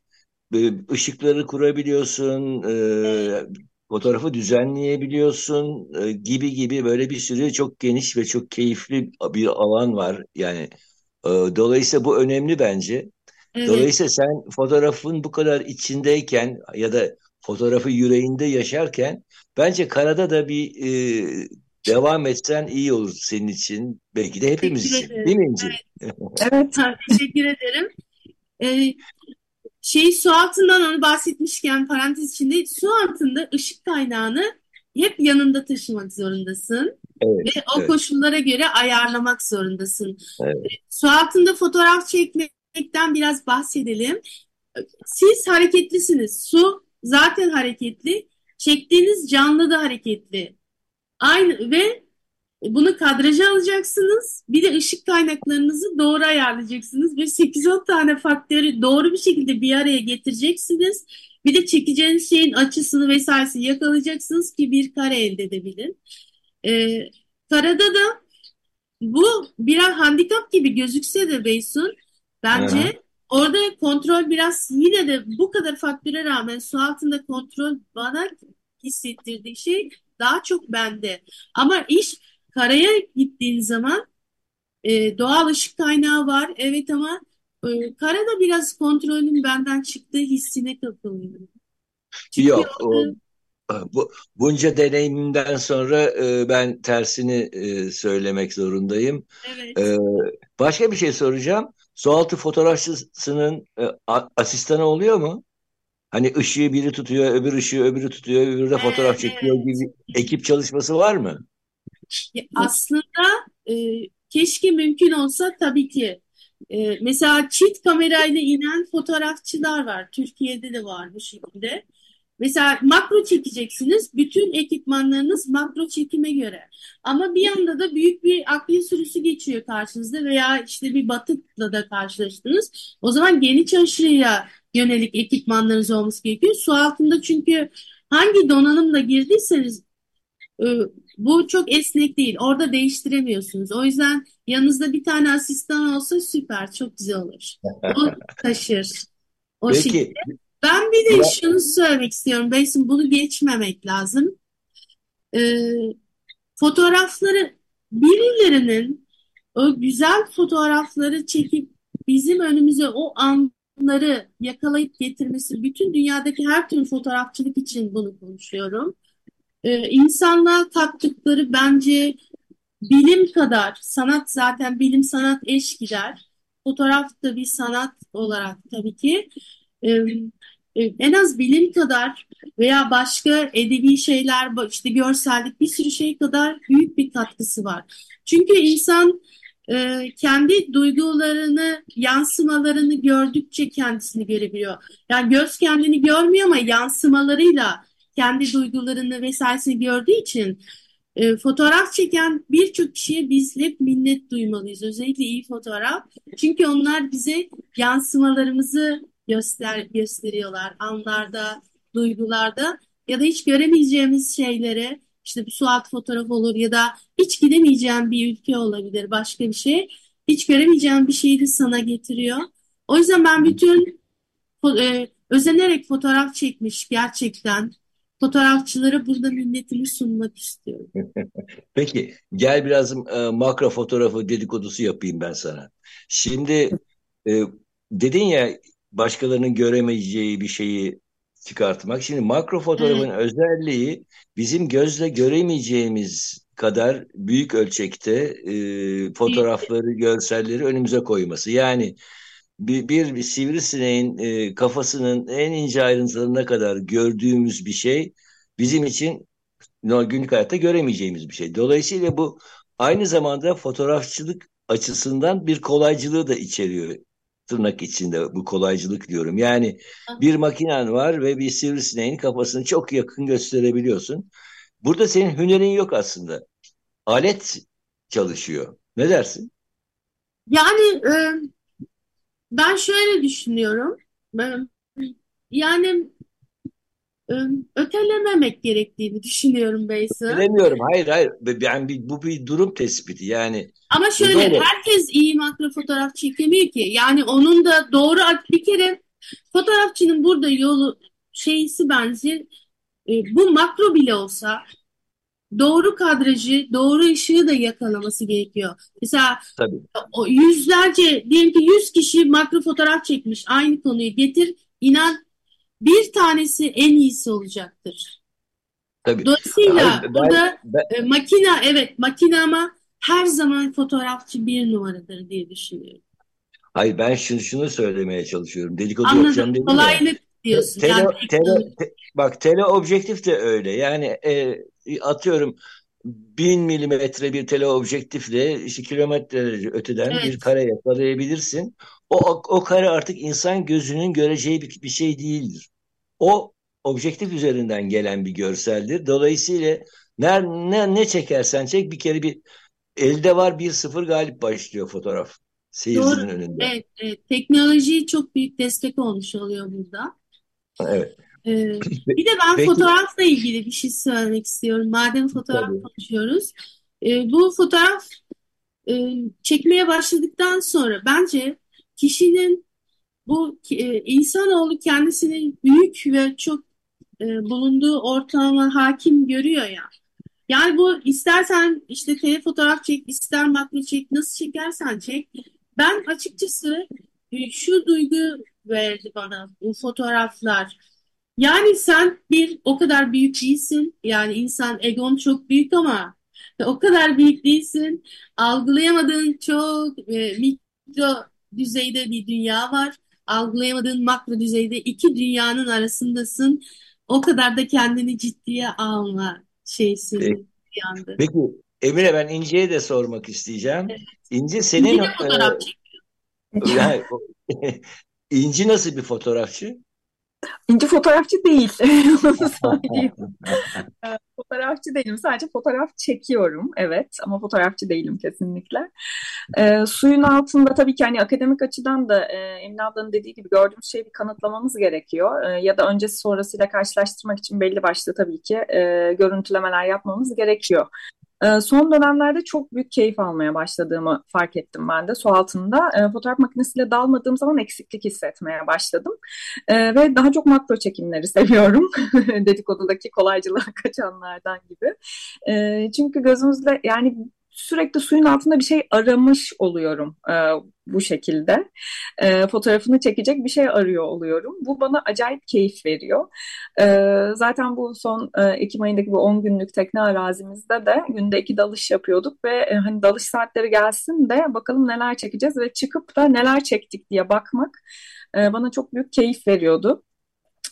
e, ışıkları kurabiliyorsun, e, evet. Fotoğrafı düzenleyebiliyorsun e, gibi gibi böyle bir sürü çok geniş ve çok keyifli bir alan var. Yani e, dolayısıyla bu önemli bence. Evet. Dolayısıyla sen fotoğrafın bu kadar içindeyken ya da fotoğrafı yüreğinde yaşarken bence karada da bir e, devam etsen iyi olur senin için. Belki de hepimiz için. Değil mi İnci? Evet, evet teşekkür ederim. Ee, şey su altından onu bahsetmişken parantez içinde su altında ışık kaynağını hep yanında taşımak zorundasın. Evet, ve o evet. koşullara göre ayarlamak zorundasın. Evet. Su altında fotoğraf çekmekten biraz bahsedelim. Siz hareketlisiniz. Su zaten hareketli. Çektiğiniz canlı da hareketli. Aynı ve bunu kadraja alacaksınız. Bir de ışık kaynaklarınızı doğru ayarlayacaksınız. Ve 8-10 tane faktörü doğru bir şekilde bir araya getireceksiniz. Bir de çekeceğiniz şeyin açısını vesairesini yakalayacaksınız ki bir kare elde edebilin. Ee, karada da bu biraz handikap gibi gözükse de Beysun bence Aha. orada kontrol biraz yine de bu kadar faktöre rağmen su altında kontrol bana hissettirdiği şey daha çok bende. Ama iş karaya gittiğin zaman e, doğal ışık kaynağı var. Evet ama e, karada biraz kontrolün benden çıktığı hissine kapılıyorum. Çünkü Yok. Orada... O, bu, bunca deneyimimden sonra e, ben tersini e, söylemek zorundayım. Evet. E, başka bir şey soracağım. Sualtı fotoğrafçısının e, asistanı oluyor mu? Hani ışığı biri tutuyor, öbür ışığı öbürü tutuyor, öbürü de fotoğraf çekiyor gibi ekip çalışması var mı? Aslında e, keşke mümkün olsa tabii ki. E, mesela çift kamerayla inen fotoğrafçılar var. Türkiye'de de var bu şekilde. Mesela makro çekeceksiniz. Bütün ekipmanlarınız makro çekime göre. Ama bir yanda da büyük bir akliye sürüsü geçiyor karşınızda veya işte bir batıkla da karşılaştınız. O zaman geniş aşırıya yönelik ekipmanlarınız olması gerekiyor. Su altında çünkü hangi donanımla girdiyseniz e, bu çok esnek değil. Orada değiştiremiyorsunuz. O yüzden yanınızda bir tane asistan olsa süper, çok güzel olur. O taşır. O Peki. şekilde. Ben bir de ya... şunu söylemek istiyorum. Beysin bunu geçmemek lazım. Ee, fotoğrafları birilerinin o güzel fotoğrafları çekip bizim önümüze o anları yakalayıp getirmesi bütün dünyadaki her türlü fotoğrafçılık için bunu konuşuyorum e, insanlığa kattıkları bence bilim kadar, sanat zaten bilim sanat eş gider. Fotoğraf da bir sanat olarak tabii ki e, e, en az bilim kadar veya başka edebi şeyler, işte görsellik bir sürü şey kadar büyük bir katkısı var. Çünkü insan e, kendi duygularını, yansımalarını gördükçe kendisini görebiliyor. Yani göz kendini görmüyor ama yansımalarıyla kendi duygularını vesairesini gördüğü için e, fotoğraf çeken birçok kişiye biz hep minnet duymalıyız. Özellikle iyi fotoğraf. Çünkü onlar bize yansımalarımızı göster gösteriyorlar anlarda, duygularda ya da hiç göremeyeceğimiz şeylere işte bir su altı fotoğraf olur ya da hiç gidemeyeceğim bir ülke olabilir başka bir şey. Hiç göremeyeceğim bir şeyi de sana getiriyor. O yüzden ben bütün e, özenerek fotoğraf çekmiş gerçekten fotoğrafçılara burada minnetimi sunmak istiyorum. Peki gel biraz e, makro fotoğrafı dedikodusu yapayım ben sana. Şimdi e, dedin ya başkalarının göremeyeceği bir şeyi çıkartmak. Şimdi makro fotoğrafın evet. özelliği bizim gözle göremeyeceğimiz kadar büyük ölçekte e, fotoğrafları, görselleri önümüze koyması. Yani bir, bir, bir sivrisineğin e, kafasının en ince ayrıntılarına kadar gördüğümüz bir şey bizim için günlük hayatta göremeyeceğimiz bir şey. Dolayısıyla bu aynı zamanda fotoğrafçılık açısından bir kolaycılığı da içeriyor. tırnak içinde bu kolaycılık diyorum. Yani bir makinen var ve bir sivrisineğin kafasını çok yakın gösterebiliyorsun. Burada senin hünerin yok aslında. Alet çalışıyor. Ne dersin? Yani e, ben şöyle düşünüyorum. Ben, yani e, ötelememek gerektiğini düşünüyorum Beysa. Bilemiyorum. Hayır hayır. Yani bu bir durum tespiti. Yani ama şöyle herkes iyi makro fotoğraf çekemiyor ki. Yani onun da doğru bir kere fotoğrafçının burada yolu şeysi bence e, bu makro bile olsa doğru kadrajı, doğru ışığı da yakalaması gerekiyor. Mesela Tabii. o yüzlerce, diyelim ki 100 kişi makro fotoğraf çekmiş. Aynı konuyu getir. inan bir tanesi en iyisi olacaktır. Tabii. Dolayısıyla Hayır, ben... E, makina, evet makina ama her zaman fotoğrafçı bir numaradır diye düşünüyorum. Hayır ben şunu, şunu söylemeye çalışıyorum. Dedikodu Anladım. yapacağım dedim Kolaylık diyorsun. Tele, yani, tele, te, bak teleobjektif de öyle. Yani e, atıyorum bin milimetre bir teleobjektifle işte kilometre öteden evet. bir kare yakalayabilirsin. O, o kare artık insan gözünün göreceği bir, bir şey değildir. O objektif üzerinden gelen bir görseldir. Dolayısıyla ne, ne, ne çekersen çek bir kere bir elde var bir sıfır galip başlıyor fotoğraf seyircinin önünde. Evet, evet. Teknoloji çok büyük destek olmuş oluyor burada. Evet. Ee, bir de ben Peki. fotoğrafla ilgili bir şey söylemek istiyorum. Madem fotoğraf Tabii. konuşuyoruz. E, bu fotoğraf e, çekmeye başladıktan sonra bence kişinin bu e, insanoğlu kendisini büyük ve çok e, bulunduğu ortama hakim görüyor ya. Yani bu istersen işte tele fotoğraf çek, ister makro çek, nasıl çekersen çek. Ben açıkçası e, şu duygu verdi bana bu fotoğraflar. Yani sen bir o kadar büyük değilsin. Yani insan egon çok büyük ama o kadar büyük değilsin. Algılayamadığın çok e, mikro düzeyde bir dünya var. Algılayamadığın makro düzeyde iki dünyanın arasındasın. O kadar da kendini ciddiye alma şeysin Peki, Peki Emine ben İnci'ye de sormak isteyeceğim. Evet. İnci senin... İnci fotoğraf çekiyor. İnci nasıl bir fotoğrafçı? İnci fotoğrafçı değil. Ee, fotoğrafçı değilim. Sadece fotoğraf çekiyorum. Evet ama fotoğrafçı değilim kesinlikle. E, suyun altında tabii ki hani akademik açıdan da e, Emine ablanın dediği gibi gördüğümüz şeyi bir kanıtlamamız gerekiyor. E, ya da öncesi sonrasıyla karşılaştırmak için belli başlı tabii ki e, görüntülemeler yapmamız gerekiyor. Ee, son dönemlerde çok büyük keyif almaya başladığımı fark ettim ben de su altında. Ee, fotoğraf makinesiyle dalmadığım zaman eksiklik hissetmeye başladım. Ee, ve daha çok makro çekimleri seviyorum. Dedikodudaki kolaycılığa kaçanlardan gibi. Çünkü gözümüzle yani sürekli suyun altında bir şey aramış oluyorum e, bu şekilde. E, fotoğrafını çekecek bir şey arıyor oluyorum. Bu bana acayip keyif veriyor. E, zaten bu son e, Ekim ayındaki bu 10 günlük tekne arazimizde de günde iki dalış yapıyorduk ve e, hani dalış saatleri gelsin de bakalım neler çekeceğiz ve çıkıp da neler çektik diye bakmak e, bana çok büyük keyif veriyordu.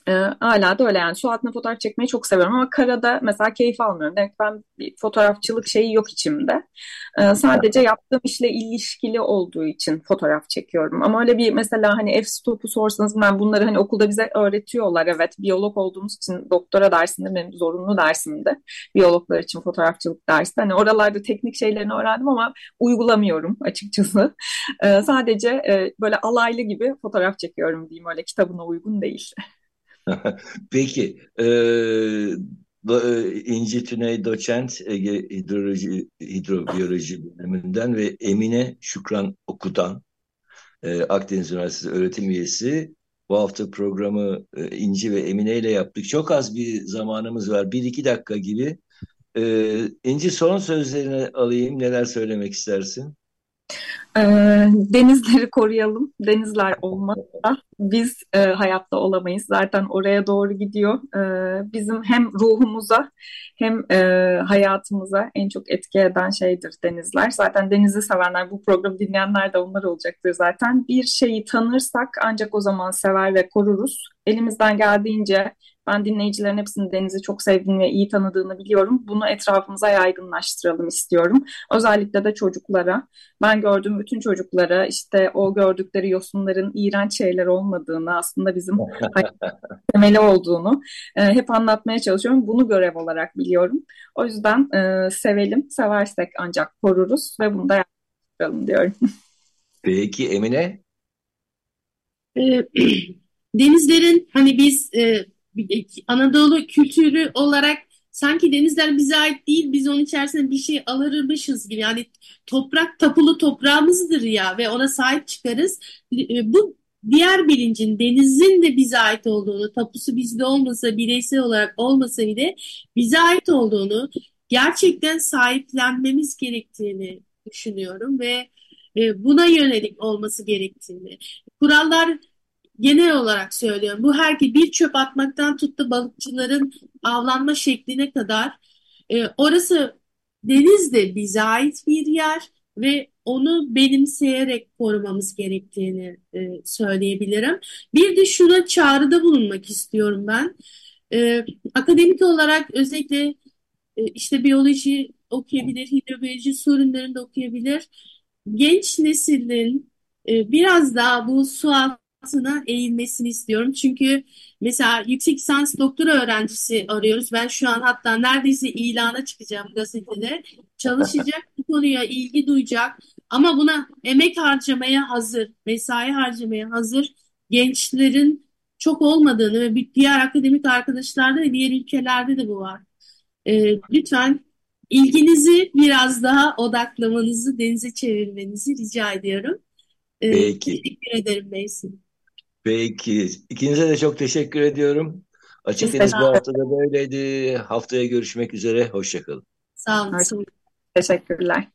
E, hala da öyle yani su altında fotoğraf çekmeyi çok seviyorum ama karada mesela keyif almıyorum. Demek ben bir fotoğrafçılık şeyi yok içimde. E, sadece yaptığım işle ilişkili olduğu için fotoğraf çekiyorum. Ama öyle bir mesela hani f-stop'u sorsanız ben bunları hani okulda bize öğretiyorlar. Evet biyolog olduğumuz için doktora dersinde benim zorunlu dersimde. Biyologlar için fotoğrafçılık dersi. Hani oralarda teknik şeylerini öğrendim ama uygulamıyorum açıkçası. E, sadece e, böyle alaylı gibi fotoğraf çekiyorum diyeyim öyle kitabına uygun değil. Peki, e, e, İnci Tüney doçent Ege Hidroloji, Hidrobiyoloji bölümünden ve Emine Şükran Okutan e, Akdeniz Üniversitesi öğretim üyesi. Bu hafta programı e, İnci ve Emine ile yaptık. Çok az bir zamanımız var. Bir iki dakika gibi. E, İnci son sözlerini alayım. Neler söylemek istersin? E, denizleri koruyalım. Denizler olmazsa biz e, hayatta olamayız. Zaten oraya doğru gidiyor. E, bizim hem ruhumuza hem e, hayatımıza en çok etki eden şeydir denizler. Zaten denizi sevenler, bu programı dinleyenler de onlar olacaktır zaten. Bir şeyi tanırsak ancak o zaman sever ve koruruz. Elimizden geldiğince Ben dinleyicilerin hepsinin denizi çok sevdiğini ve iyi tanıdığını biliyorum. Bunu etrafımıza yaygınlaştıralım istiyorum. Özellikle de çocuklara. Ben gördüğüm bütün çocuklara işte o gördükleri yosunların iğrenç şeyler olmadığını aslında bizim temeli olduğunu e, hep anlatmaya çalışıyorum. Bunu görev olarak biliyorum. O yüzden e, sevelim, seversek ancak koruruz ve bunu da yapalım diyorum. Peki Emine? Ee, denizlerin hani biz e, Anadolu kültürü olarak sanki denizler bize ait değil, biz onun içerisinde bir şey alırmışız gibi. Yani toprak tapulu toprağımızdır ya ve ona sahip çıkarız. E, bu diğer bilincin denizin de bize ait olduğunu, tapusu bizde olmasa, bireysel olarak olmasa bile bize ait olduğunu gerçekten sahiplenmemiz gerektiğini düşünüyorum ve e, buna yönelik olması gerektiğini. Kurallar genel olarak söylüyorum. Bu herki bir çöp atmaktan tuttu balıkçıların avlanma şekline kadar. E, orası deniz de bize ait bir yer ve onu benimseyerek korumamız gerektiğini e, söyleyebilirim. Bir de şuna çağrıda bulunmak istiyorum ben. E, akademik olarak özellikle e, işte biyoloji okuyabilir, hidrobiyoloji sorunlarını da okuyabilir. Genç neslin e, biraz daha bu su altına eğilmesini istiyorum. Çünkü mesela yüksek lisans doktora öğrencisi arıyoruz. Ben şu an hatta neredeyse ilana çıkacağım gazetede. Çalışacak, bu konuya ilgi duyacak ama buna emek harcamaya hazır, mesai harcamaya hazır gençlerin çok olmadığını ve diğer akademik arkadaşlarda ve diğer ülkelerde de bu var. Ee, lütfen ilginizi biraz daha odaklamanızı, denize çevirmenizi rica ediyorum. Ee, Peki. Teşekkür ederim Beysin. Peki. İkinize de çok teşekkür ediyorum. Açık Deniz bu hafta da böyleydi. Haftaya görüşmek üzere. Hoşçakalın. Sağ olun. Teşekkürler.